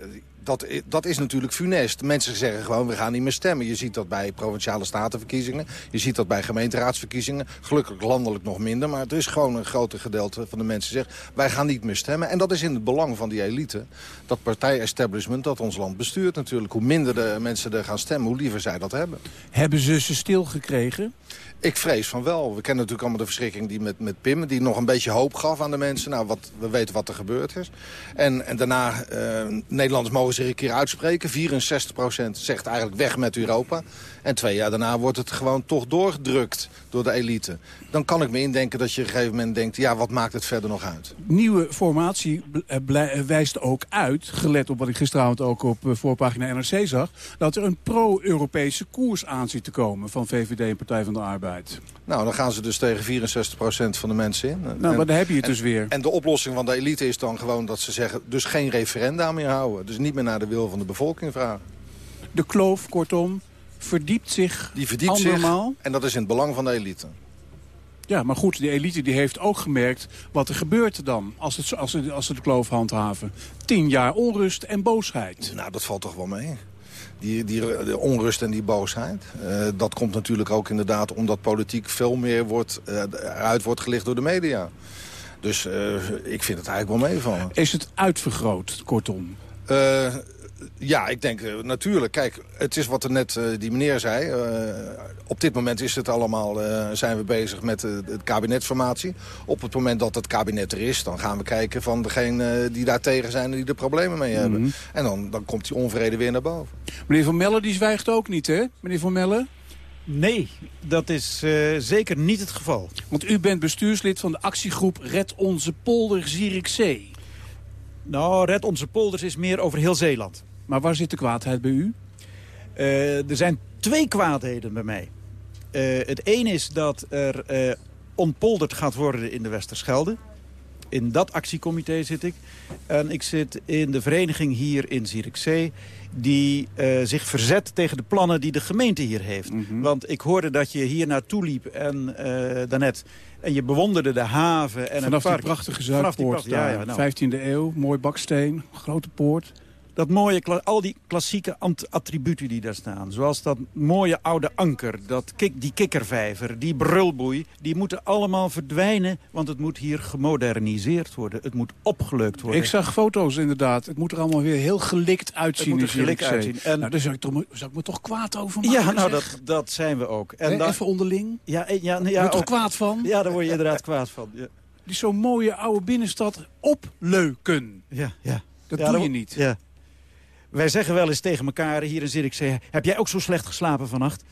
dat, dat is natuurlijk funest. Mensen zeggen gewoon, we gaan niet meer stemmen. Je ziet dat bij provinciale statenverkiezingen. Je ziet dat bij gemeenteraadsverkiezingen. Gelukkig landelijk nog minder. Maar er is gewoon een groter gedeelte van de mensen zegt... wij gaan niet meer stemmen. En dat is in het belang van die elite. Dat partij-establishment dat ons land bestuurt natuurlijk. Hoe minder de mensen er gaan stemmen, hoe liever zij dat hebben. Hebben ze ze stilgekregen? Ik vrees van wel. We kennen natuurlijk allemaal de verschrikking die met, met Pim... die nog een beetje hoop gaf aan de mensen. Nou, wat, we weten wat er gebeurd is. En, en daarna, uh, Nederlanders mogen zich een keer uitspreken. 64% zegt eigenlijk weg met Europa. En twee jaar daarna wordt het gewoon toch doorgedrukt door de elite. Dan kan ik me indenken dat je op een gegeven moment denkt... ja, wat maakt het verder nog uit? Nieuwe formatie wijst ook uit, gelet op wat ik gisteravond ook op voorpagina NRC zag... dat er een pro-Europese koers aan zit te komen van VVD en Partij van de Arbeid. Nou, dan gaan ze dus tegen 64% van de mensen in. Nou, en, maar dan heb je het en, dus weer. En de oplossing van de elite is dan gewoon dat ze zeggen... dus geen referenda meer houden. Dus niet meer naar de wil van de bevolking vragen. De kloof, kortom, verdiept zich Die verdiept andermaal. zich en dat is in het belang van de elite. Ja, maar goed, die elite die heeft ook gemerkt wat er gebeurt dan als, het, als, ze, als ze de kloof handhaven. Tien jaar onrust en boosheid. Nou, dat valt toch wel mee. Die, die onrust en die boosheid. Uh, dat komt natuurlijk ook inderdaad omdat politiek veel meer wordt, uh, eruit wordt gelicht door de media. Dus uh, ik vind het eigenlijk wel meevallen. Is het uitvergroot, kortom? Ja, ik denk uh, natuurlijk. Kijk, het is wat er net uh, die meneer zei. Uh, op dit moment is het allemaal, zijn we bezig met het kabinetformatie. Op het moment dat het kabinet er is, dan gaan we kijken van degene die daar tegen zijn en die er problemen mee hebben. Mm -hmm. En dan, dan komt die onvrede weer naar boven. Meneer Van Melle die zwijgt ook niet, hè? Meneer Van Melle? Nee, dat is uh, zeker niet het geval. Want u bent bestuurslid van de actiegroep Red Onze Polder Zierikzee. Nou, Red Onze Polders is meer over heel Zeeland. Maar waar zit de kwaadheid bij u? Uh, er zijn twee kwaadheden bij mij. Uh, het een is dat er uh, ontpolderd gaat worden in de Westerschelde. In dat actiecomité zit ik. En ik zit in de vereniging hier in Zierikzee... die zich verzet tegen de plannen die de gemeente hier heeft. Mm -hmm. Want ik hoorde dat je hier naartoe liep en daarnet... En je bewonderde de haven en Vanaf het park. die prachtige Zuidpoort ja, ja, nou. 15e eeuw, mooi baksteen, grote poort dat mooie, al die klassieke attributen die daar staan. Zoals dat mooie oude anker, dat kik, die kikkervijver, die brulboei. Die moeten allemaal verdwijnen, want het moet hier gemoderniseerd worden. Het moet opgeleukt worden. Ik zag foto's inderdaad. Het moet er allemaal weer heel gelikt uitzien. Het moet er gelikt uitzien. En nou, daar zou ik, toch, zou ik me toch kwaad over maken. Ja, nou, dat, dat zijn we ook. En dan, even onderling. Ja, ja, ja, word je toch kwaad van? Ja, daar word je inderdaad kwaad van. Ja. Die zo'n mooie oude binnenstad opleuken. Ja, ja. Dat ja, doe je niet. Ja. Wij zeggen wel eens tegen elkaar hier in Zierikzee... heb jij ook zo slecht geslapen vannacht?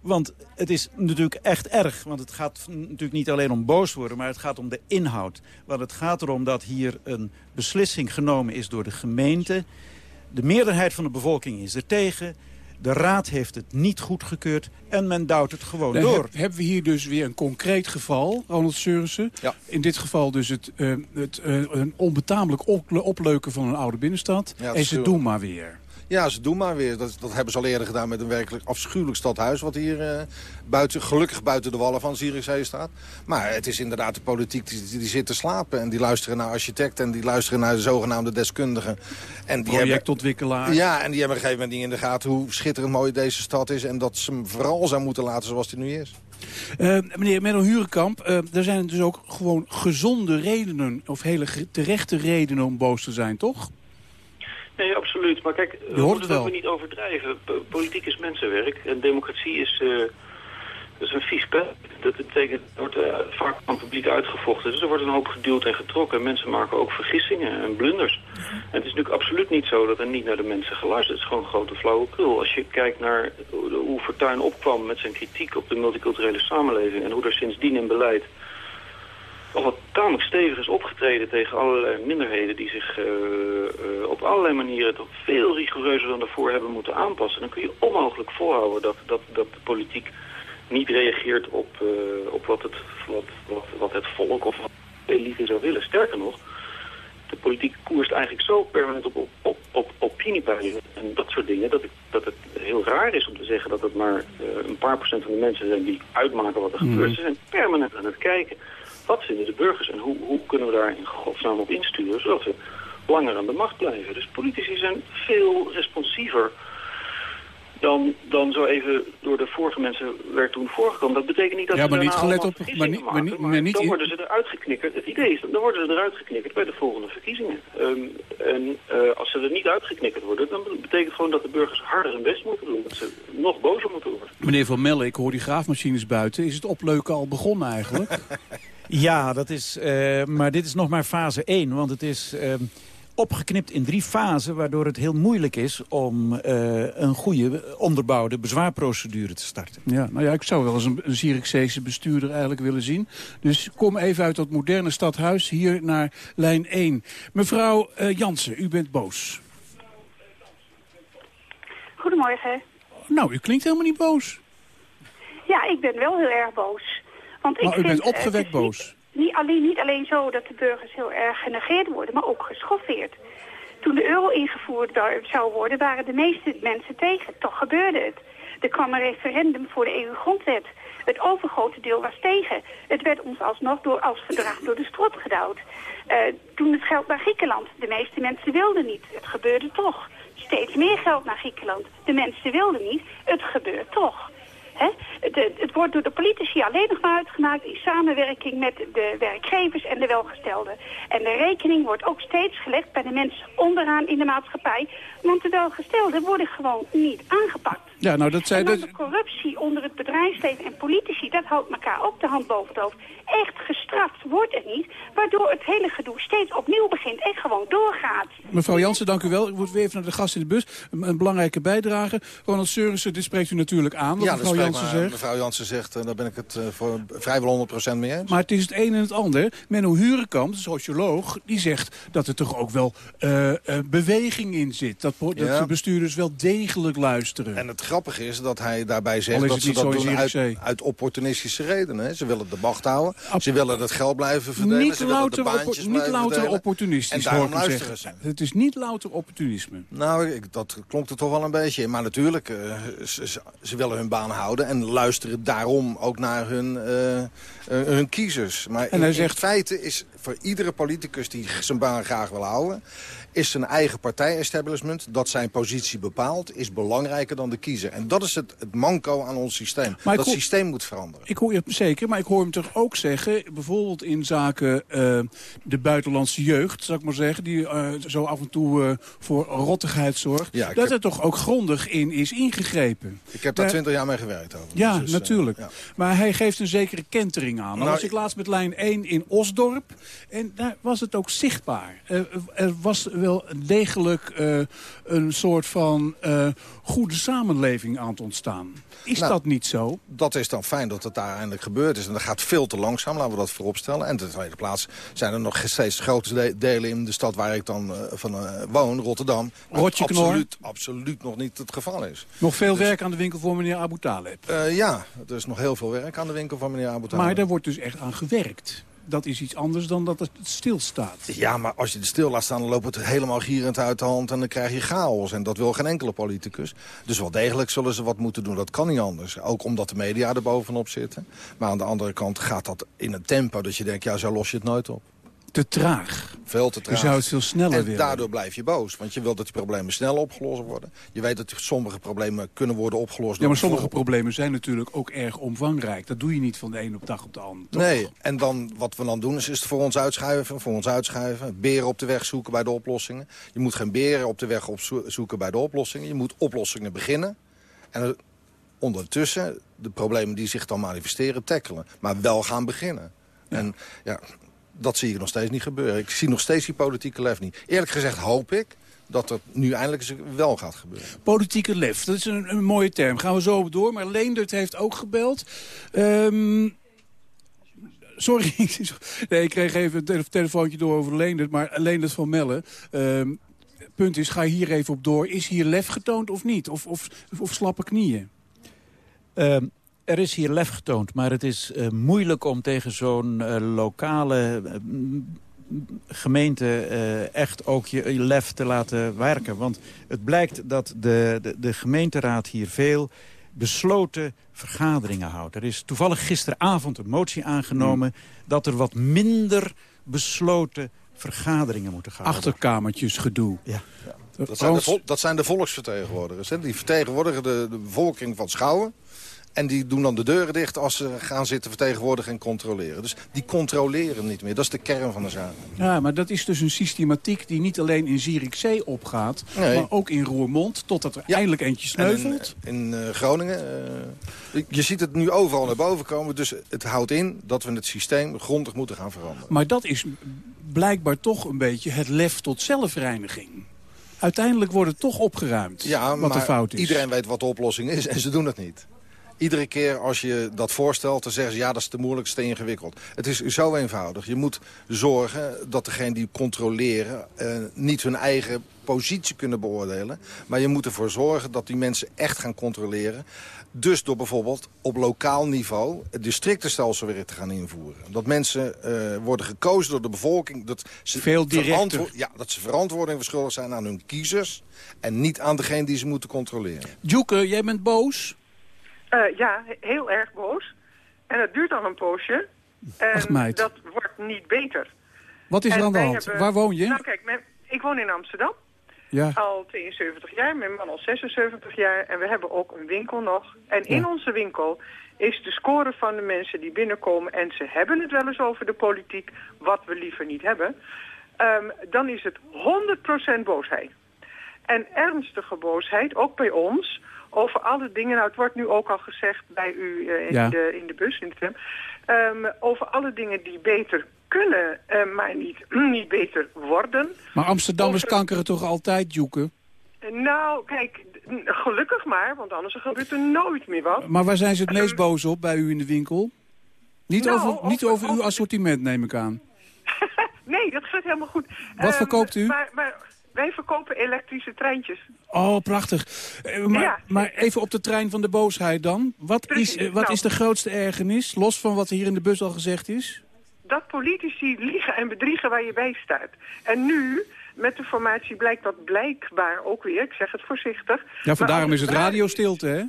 Want het is natuurlijk echt erg. Want het gaat natuurlijk niet alleen om boos worden... maar het gaat om de inhoud. Want het gaat erom dat hier een beslissing genomen is door de gemeente. De meerderheid van de bevolking is er tegen. De raad heeft het niet goedgekeurd en men duwt het gewoon Dan door. Heb, hebben we hier dus weer een concreet geval, Ronald Seurissen. Ja. In dit geval dus het, uh, het uh, een onbetamelijk opleuken van een oude binnenstad. Ja, en ze doen maar weer. Ja, ze doen maar weer. Dat, dat hebben ze al eerder gedaan met een werkelijk afschuwelijk stadhuis... wat hier uh, buiten, gelukkig buiten de wallen van Zierikzee staat. Maar het is inderdaad de politiek die, die, zit te slapen. En die luisteren naar architecten en die luisteren naar de zogenaamde deskundigen. En die Projectontwikkelaar. Hebben, ja, en die hebben op een gegeven moment niet in de gaten... hoe schitterend mooi deze stad is... en dat ze hem vooral zou moeten laten zoals die nu is. Uh, meneer Menno Hurenkamp, uh, er zijn dus ook gewoon gezonde redenen... of hele terechte redenen om boos te zijn, toch? Nee, absoluut. Maar kijk, we moeten het ook niet overdrijven. Politiek is mensenwerk en democratie is, uh, Dat is een vies spel. Dat betekent, het wordt uh, vaak aan het publiek uitgevochten. Dus er wordt een hoop geduwd en getrokken. En mensen maken ook vergissingen en blunders. En het is natuurlijk absoluut niet zo dat er niet naar de mensen geluisterd is. Het is gewoon grote flauwekul. Als je kijkt naar hoe Fortuyn opkwam met zijn kritiek op de multiculturele samenleving... en hoe er sindsdien in beleid al wat tamelijk stevig is opgetreden tegen allerlei minderheden die zich uh, uh, op allerlei manieren toch veel rigoureuzer dan daarvoor hebben moeten aanpassen. Dan kun je onmogelijk volhouden dat, dat, dat de politiek niet reageert op, uh, op wat, het, wat, wat, wat het volk of wat de elite zou willen. Sterker nog, de politiek koerst eigenlijk zo permanent op, op, op, op opiniepeilingen en dat soort dingen... Dat, ik, dat het heel raar is om te zeggen dat het maar uh, een paar procent van de mensen zijn die uitmaken wat er Mhm. gebeurt. Ze zijn permanent aan het kijken. Wat vinden de burgers en hoe, hoe kunnen we daar in godsnaam op insturen... zodat we langer aan de macht blijven. Dus politici zijn veel responsiever dan, dan zo even door de vorige mensen werd toen voorgekomen. Dat betekent niet dat Ja, ze maar niet daarna gelet op- maar niet- maar niet- maar niet dan worden ze eruit geknikkerd. Het idee is, dan worden ze eruit geknikkerd bij de volgende verkiezingen. Ehm, en eh, als ze er niet uitgeknikkerd worden, dan betekent gewoon dat de burgers harder hun best moeten doen. Dat ze nog bozer moeten worden. Meneer Van Melle, ik hoor die graafmachines buiten. Is het opleuken al begonnen eigenlijk? Ja, dat is, eh, maar dit is nog maar fase 1. Want het is eh, opgeknipt in drie fasen... waardoor het heel moeilijk is om eh, een goede onderbouwde bezwaarprocedure te starten. Ja, nou ja, ik zou wel eens een, een Zierikzeese bestuurder eigenlijk willen zien. Dus kom even uit dat moderne stadhuis hier naar lijn 1. Mevrouw eh, Jansen, u bent boos. Goedemorgen. Nou, u klinkt helemaal niet boos. Ja, ik ben wel heel erg boos. Want ik Maar u vind, bent eh, opgewekt niet- boos. Niet alleen, niet alleen zo dat de burgers heel erg genegeerd worden, maar ook geschoffeerd. Toen de euro ingevoerd zou worden, waren de meeste mensen tegen. Toch gebeurde het. Er kwam een referendum voor de EU-grondwet. Het overgrote deel was tegen. Het werd ons alsnog door, als verdrag door de strot gedouwd. Eh, toen het geld naar Griekenland. De meeste mensen wilden niet. Het gebeurde toch. Steeds meer geld naar Griekenland. De mensen wilden niet. Het gebeurt toch. Het- het wordt door de politici alleen nog maar uitgemaakt in samenwerking met de werkgevers en de welgestelden. En de rekening wordt ook steeds gelegd bij de mensen onderaan in de maatschappij. Want de welgestelden worden gewoon niet aangepakt. Ja, nou dat zei... En dan Dat, de corruptie onder het bedrijfsleven en politici, dat houdt elkaar ook de hand boven het hoofd. Echt gestraft wordt er niet, waardoor het hele gedoe steeds opnieuw begint en gewoon doorgaat. mevrouw Jansen, dank u wel. Ik moet weer even naar de gast in de bus. Een, een belangrijke bijdrage. Ronald Seurissen, dit spreekt u natuurlijk aan, wat Ja, dat mevrouw Jansen zegt. mevrouw Jansen zegt, en daar ben ik het eh, voor vrijwel 100% mee eens. Maar het is het een en het ander. Menno Hurenkamp, de socioloog, die zegt dat er toch ook wel eh, eh, beweging in zit. Dat, dat Ja. de bestuurders wel degelijk luisteren. En het grappige is dat hij daarbij zegt dat het ze dat in doen uit, opportunistische redenen. hè. Ze willen de macht houden, ze willen het geld blijven verdelen, niet ze de louter, baantjes oppo- niet louter opportunistisch, En daarom luisteren ze. Het is niet louter opportunisme. Nou, ik, dat klonk er toch wel een beetje in. Maar natuurlijk, eh, ze, willen hun baan houden en luisteren daarom ook naar hun, eh, eh, hun kiezers. Maar En in, hij in zegt- feite is voor iedere politicus die zijn baan graag wil houden... is zijn eigen partij-establishment, dat zijn positie bepaalt... is belangrijker dan de kiezer. En dat is het, het manco aan ons systeem. Maar dat hoor- systeem moet veranderen. Ik hoor je zeker, maar ik hoor hem toch ook zeggen... bijvoorbeeld in zaken eh, de buitenlandse jeugd, zou ik maar zeggen... die eh, zo af en toe eh, voor rottigheid zorgt... Ja, dat er toch ook grondig in is ingegrepen. Ik heb daar twintig jaar mee gewerkt over. Ja, Dus, natuurlijk. ja. Maar hij geeft een zekere kentering aan. Nou, Nou, ik laatst met lijn 1 in Osdorp. En daar was het ook zichtbaar. Eh, er was wel degelijk eh, een soort van eh, goede samenleving aan het ontstaan. Is Nou, dat niet zo? Dat is dan fijn dat het daar eindelijk gebeurd is. En dat gaat veel te langzaam, laten we dat vooropstellen. En ten tweede plaats zijn er nog steeds grote de- delen in de stad waar ik dan van woon, Rotterdam. Rotje absoluut, absoluut nog niet het geval is. Nog veel werk aan de winkel voor meneer Abu Taleb. Ja, er is nog heel veel werk aan de winkel van meneer Abu Talib. Maar daar wordt dus echt aan gewerkt. Dat is iets anders dan dat het stilstaat. Ja, maar als je er stil laat staan, dan loopt het helemaal gierend uit de hand... en dan krijg je chaos. En dat wil geen enkele politicus. Dus wel degelijk zullen ze wat moeten doen. Dat kan niet anders. Ook omdat de media er bovenop zitten. Maar aan de andere kant gaat dat in een tempo dat je denkt... ja, zo los je het nooit op. Te traag. Veel te Je traag. zou het veel sneller en willen. daardoor blijf je boos. Want je wilt dat die problemen snel opgelost worden. Je weet dat sommige problemen kunnen worden opgelost. Ja, maar sommige problemen zijn natuurlijk ook erg omvangrijk. Dat doe je niet van de ene op dag op de andere. toch? Nee, en dan, wat we dan doen is, is het voor ons uitschuiven, voor ons uitschuiven. Beren op de weg zoeken bij de oplossingen. Je moet geen beren op de weg opzoeken bij de oplossingen. Je moet oplossingen beginnen. En er ondertussen de problemen die zich dan manifesteren tackelen. Maar wel gaan beginnen. En ja, dat zie ik nog steeds niet gebeuren. Ik zie nog steeds die politieke lef niet. Eerlijk gezegd hoop ik dat het nu eindelijk eens wel gaat gebeuren. Politieke lef, dat is een, een mooie term. Gaan we zo op door. Maar Leendert heeft ook gebeld. Ehm, sorry, nee, ik kreeg even een tele- telefoontje door over Leendert. Maar Leendert van Melle... Ehm, punt is, ga hier even op door. Is hier lef getoond of niet? Of, of, of slappe knieën? Ehm, er is hier lef getoond, maar het is eh, moeilijk om tegen zo'n eh, lokale eh, gemeente eh, echt ook je, je lef te laten werken. Want het blijkt dat de, de, de gemeenteraad hier veel besloten vergaderingen houdt. Er is toevallig gisteravond een motie aangenomen... dat er wat minder besloten vergaderingen moeten gaan. Achterkamertjes gedoe. Ja. Dat zijn, de dat zijn de volksvertegenwoordigers. Hè? Die vertegenwoordigen de, de bevolking van Schouwen. En die doen dan de deuren dicht als ze gaan zitten vertegenwoordigen en controleren. Dus die controleren niet meer. Dat is de kern van de zaak. Ja, maar dat is dus een systematiek die niet alleen in Zierikzee opgaat... Nee. maar ook in Roermond, totdat er eindelijk eentje sneuvelt. En in, in eh, Groningen. eh, je ziet het nu overal naar boven komen. Dus het houdt in dat we het systeem grondig moeten gaan veranderen. Maar dat is blijkbaar toch een beetje het lef tot zelfreiniging. Uiteindelijk wordt het toch opgeruimd Ja, wat maar er fout is. iedereen weet wat de oplossing is en ze doen het niet. Iedere keer als je dat voorstelt, dan zeggen ze... ja, dat is te moeilijk, dat is te ingewikkeld. Het is zo eenvoudig. Je moet zorgen dat degenen die controleren... eh, niet hun eigen positie kunnen beoordelen. Maar je moet ervoor zorgen dat die mensen echt gaan controleren. Dus door bijvoorbeeld op lokaal niveau het districtenstelsel weer te gaan invoeren. Dat mensen eh, worden gekozen door de bevolking. Dat ze, Veel directer. ja, dat ze verantwoording verschuldigd zijn aan hun kiezers... en niet aan degene die ze moeten controleren. Joeke, jij bent boos? Eh, ja, he- heel erg boos. En het duurt al een poosje. En Ach, meid. dat wordt niet beter. Wat is er En aan de hand? hebben- Waar woon je? Nou kijk, ik woon in Amsterdam. Ja. Al 72 jaar, mijn man al 76 jaar. En we hebben ook een winkel nog. En in Ja. onze winkel is de score van de mensen die binnenkomen... en ze hebben het wel eens over de politiek, wat we liever niet hebben... ehm, dan is het 100% boosheid. En ernstige boosheid, ook bij ons, over alle dingen. Nou, het wordt nu ook al gezegd bij u eh, in, Ja. de, in de bus, in de tram. ehm, over alle dingen die beter kunnen, eh, maar niet, niet beter worden. Maar Amsterdammers kankeren toch altijd, Joeke? Nou, kijk, gelukkig maar, want anders gebeurt er nooit meer wat. Maar waar zijn ze het meest boos op bij u in de winkel? Niet, Nou, over, niet over uw assortiment, neem ik aan. Nee, dat gaat helemaal goed. Wat Ehm, verkoopt u? Maar, maar wij verkopen elektrische treintjes. Oh, prachtig. Eh, maar, Ja. maar even op de trein van de boosheid dan. Wat, is, eh, wat nou. is de grootste ergernis, los van wat hier in de bus al gezegd is? dat politici liegen en bedriegen waar je bij staat. En nu, met de formatie blijkt dat blijkbaar ook weer, ik zeg het voorzichtig. Ja, van daarom is het radiostilte, hè?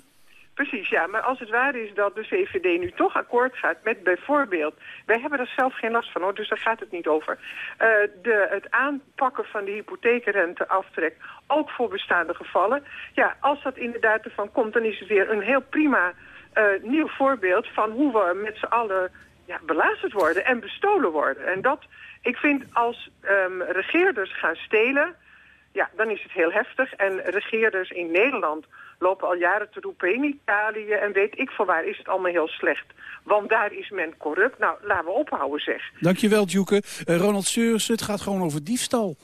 Precies, ja. Maar als het waar is dat de VVD nu toch akkoord gaat met bijvoorbeeld... wij hebben er zelf geen last van, hoor, dus daar gaat het niet over. Eh, de, het aanpakken van de hypotheekrenteaftrek, ook voor bestaande gevallen. Ja, als dat inderdaad ervan komt, dan is het weer een heel prima eh, nieuw voorbeeld... van hoe we met z'n allen ja, worden en bestolen worden. En dat, ik vind, als ehm, regeerders gaan stelen ja, dan is het heel heftig. En regeerders in Nederland lopen al jaren te roepen in Italië... en weet ik van waar is het allemaal heel slecht. Want daar is men corrupt. Nou, laten we ophouden, zeg. Dankjewel, Joeke. Eh, Ronald Seursen, het gaat gewoon over diefstal.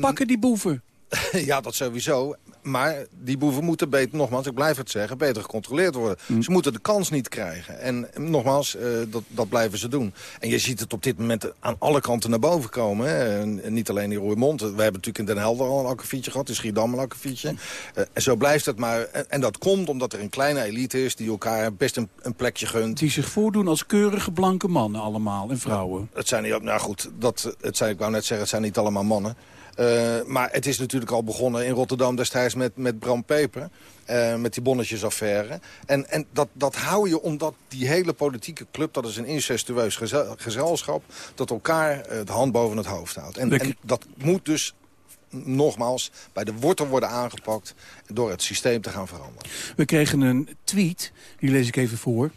Pakken die boeven. ja, dat sowieso. Maar die boeven moeten beter, nogmaals, ik blijf het zeggen, beter gecontroleerd worden. Mm. Ze moeten de kans niet krijgen. En nogmaals, eh, dat, dat blijven ze doen. En je ziet het op dit moment aan alle kanten naar boven komen. Hè. En, en niet alleen in Roermond. We hebben natuurlijk in Den Helder al een akkefietje gehad. In Schiedam een akkefietje. Eh, en zo blijft het maar. En, en dat komt omdat er een kleine elite is die elkaar best een, een plekje gunt. Die zich voordoen als keurige blanke mannen allemaal en vrouwen. Het zijn niet, nou goed, dat, het zijn, ik wou net zeggen, het zijn niet allemaal mannen. Eh, maar het is natuurlijk al begonnen in Rotterdam destijds met, met Bram Peper. eh, met die bonnetjesaffaire. En, en dat, dat hou je omdat die hele politieke club... dat is een incestueus gezel- gezelschap... dat elkaar eh, de hand boven het hoofd houdt. En, en dat moet dus nogmaals bij de wortel worden aangepakt... door het systeem te gaan veranderen. We kregen een tweet, die lees ik even voor.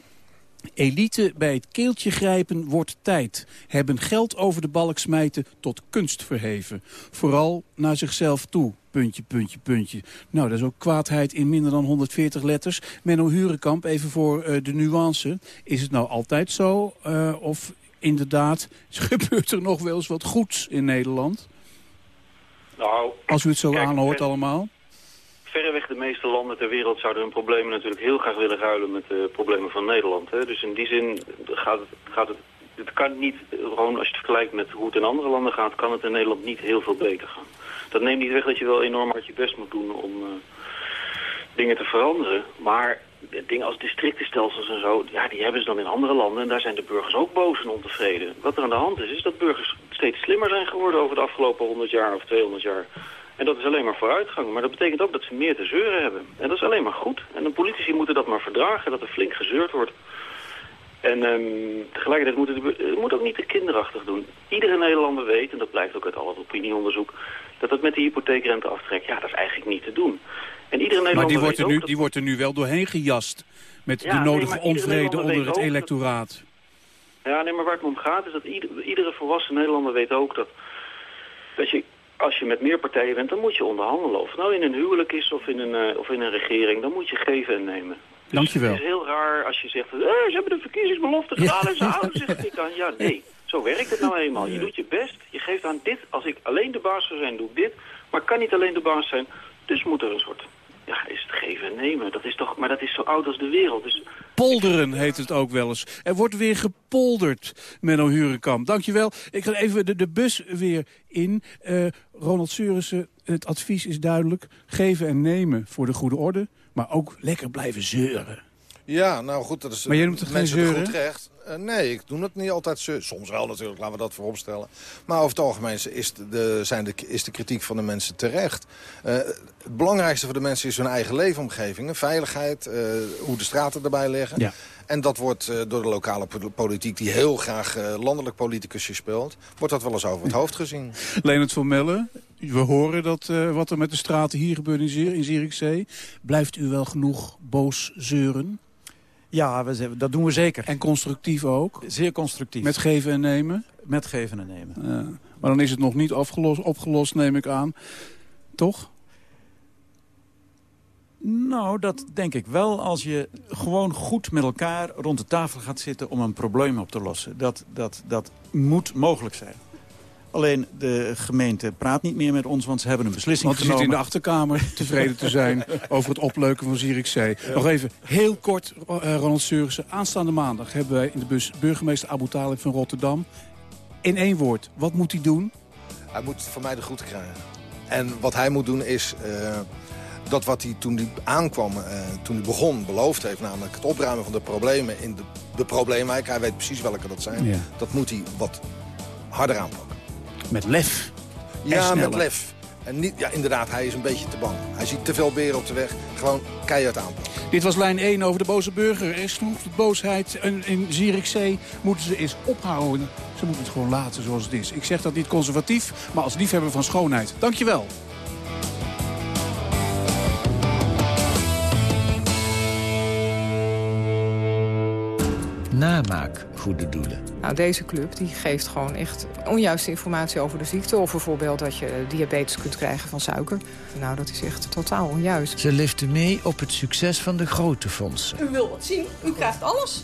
Elite bij het keeltje grijpen wordt tijd. Hebben geld over de balk smijten tot kunst verheven. Vooral naar zichzelf toe. puntje, puntje, puntje. Nou, dat is ook kwaadheid in minder dan 140 letters. Menno Hurenkamp, even voor uh, de nuance. Is het nou altijd zo? Uh, of inderdaad, gebeurt er nog wel eens wat goeds in Nederland? Nou, Als u het zo kijk, aanhoort eh, allemaal? Verreweg de meeste landen ter wereld zouden hun problemen natuurlijk heel graag willen ruilen met de problemen van Nederland. Hè. Dus in die zin gaat het, gaat het, het kan niet, gewoon als je het vergelijkt met hoe het in andere landen gaat, kan het in Nederland niet heel veel beter gaan. Dat neemt niet weg dat je wel enorm hard je best moet doen om uh, dingen te veranderen. Maar dingen als districtenstelsels en zo, ja, die hebben ze dan in andere landen. En daar zijn de burgers ook boos en ontevreden. Wat er aan de hand is, is dat burgers steeds slimmer zijn geworden over de afgelopen 100 jaar of 200 jaar. En dat is alleen maar vooruitgang. Maar dat betekent ook dat ze meer te zeuren hebben. En dat is alleen maar goed. En de politici moeten dat maar verdragen, dat er flink gezeurd wordt. En um, tegelijkertijd moet het, het moet ook niet te kinderachtig doen. Iedere Nederlander weet, en dat blijkt ook uit al het opinieonderzoek... dat het met die hypotheekrenteaftrek, ja, dat is eigenlijk niet te doen. En iedere Nederlander Maar die wordt, er nu, die wordt er nu wel doorheen gejast. Met Ja, de nee, nodige iedere onvrede onder het dat- electoraat. Ja, nee, maar waar het me om gaat is dat ieder- iedere volwassen Nederlander weet ook dat, dat je, als je met meer partijen bent, dan moet je onderhandelen. Of nou in een huwelijk is of in een, eh, of in een regering, dan moet je geven en nemen. Dankjewel. Het is heel raar als je zegt, eh, ze hebben de verkiezingsbelofte gedaan en ze houden zich niet aan. Ja, nee, zo werkt het nou eenmaal. Je doet je best, je geeft aan dit, als ik alleen de baas zou zijn, doe ik dit. Maar ik kan niet alleen de baas zijn, dus moet er een soort, ja, is het geven en nemen. Dat is toch, maar dat is zo oud als de wereld. Dus Polderen heet het ook wel eens. Er wordt weer gepolderd, Menno Hurenkamp. Dankjewel. Ik ga even de, de bus weer in. Eh, Ronald Seurissen, het advies is duidelijk. Geven en nemen voor de goede orde. Maar ook lekker blijven zeuren. Ja, nou goed, dat is Maar jij noemt het mensen geen zeuren? goed recht. Eh, nee, ik doe het niet altijd zo. Soms wel natuurlijk, laten we dat voorop stellen. Maar over het algemeen is de, zijn de, is de kritiek van de mensen terecht. Eh, het belangrijkste voor de mensen is hun eigen leefomgeving. Veiligheid, eh, hoe de straten erbij liggen. Ja. En dat wordt door de lokale po- politiek, die heel graag landelijk politicusje speelt... wordt dat wel eens over het hoofd gezien. Leonard van Melle, we horen dat, wat er met de straten hier gebeurt in Zierikzee. Blijft u wel genoeg boos zeuren? Ja, we, dat doen we zeker. En constructief ook? Zeer constructief. Met geven en nemen? Met geven en nemen. Ja. Maar dan is het nog niet afgelost, opgelost, neem ik aan. Toch? Nou, dat denk ik wel als je gewoon goed met elkaar rond de tafel gaat zitten om een probleem op te lossen. Dat, dat, dat moet mogelijk zijn. Alleen de gemeente praat niet meer met ons, want ze hebben een beslissing Want ze zitten in de genomen. achterkamer tevreden te zijn over het opleuken van Zierikzee. Nog even heel kort, eh, Ronald Seurissen. Aanstaande maandag hebben wij in de bus burgemeester Abu Talib van Rotterdam. In één woord, wat moet hij doen? Hij moet van mij de groeten krijgen. En wat hij moet doen is eh, dat wat hij toen hij aankwam, eh, toen hij begon, beloofd heeft... namelijk het opruimen van de problemen in de, de probleemwijk. Hij weet precies welke dat zijn. Ja. Dat moet hij wat harder aanpakken. Met lef. Ja, met lef. En niet, ja, inderdaad, hij is een beetje te bang. Hij ziet te veel beren op de weg. Gewoon keihard aanpakken. Dit was lijn 1 over de boze burger. Er is genoeg boosheid. En in Zierikzee moeten ze eens ophouden. Ze moeten het gewoon laten zoals het is. Ik zeg dat niet conservatief, maar als liefhebber van schoonheid. Dankjewel. Namaak goede doelen. Nou, deze club die geeft gewoon echt onjuiste informatie over de ziekte. Of bijvoorbeeld dat je diabetes kunt krijgen van suiker. Nou, dat is echt totaal onjuist. Ze liften mee op het succes van de grote fondsen. U wil wat zien, u krijgt alles.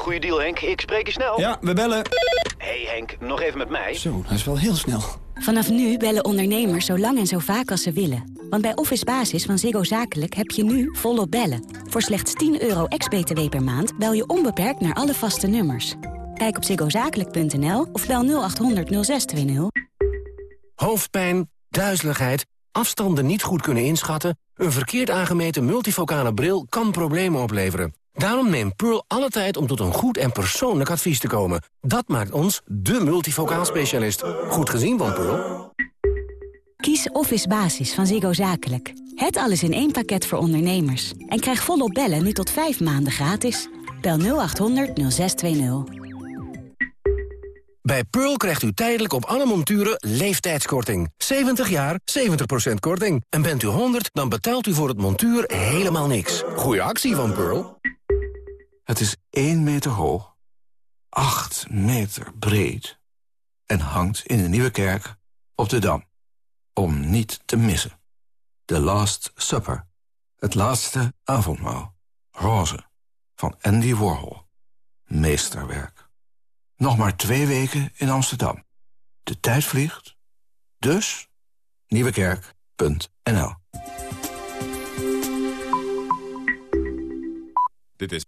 Goede deal Henk. Ik spreek je snel. Ja, we bellen. hey Henk, nog even met mij. Zo, dat is wel heel snel. Vanaf nu bellen ondernemers zo lang en zo vaak als ze willen. Want bij Office Basis van Ziggo Zakelijk heb je nu volop bellen. Voor slechts 10 euro ex-BTW per maand bel je onbeperkt naar alle vaste nummers. Kijk op ziggozakelijk.nl of bel 0800 0620. Hoofdpijn, duizeligheid, afstanden niet goed kunnen inschatten... een verkeerd aangemeten multifocale bril kan problemen opleveren. Daarom neemt Pearl alle tijd om tot een goed en persoonlijk advies te komen. Dat maakt ons de multifocaal specialist. Goed gezien van Pearl. Kies Office Basis van Ziggo Zakelijk. Het alles in één pakket voor ondernemers. En krijg volop bellen nu tot 5 maanden gratis. Bel 0800 0620. Bij Pearl krijgt u tijdelijk op alle monturen leeftijdskorting. 70 jaar, 70% korting. En bent u 100, dan betaalt u voor het montuur helemaal niks. Goeie actie van Pearl. Het is 1 meter hoog, 8 meter breed... en hangt in de Nieuwe Kerk op de Dam. Om niet te missen. The Last Supper. Het laatste avondmaal. Roze. Van Andy Warhol. Meesterwerk. Nog maar twee weken in Amsterdam. De tijd vliegt. Dus nieuwekerk.nl Dit is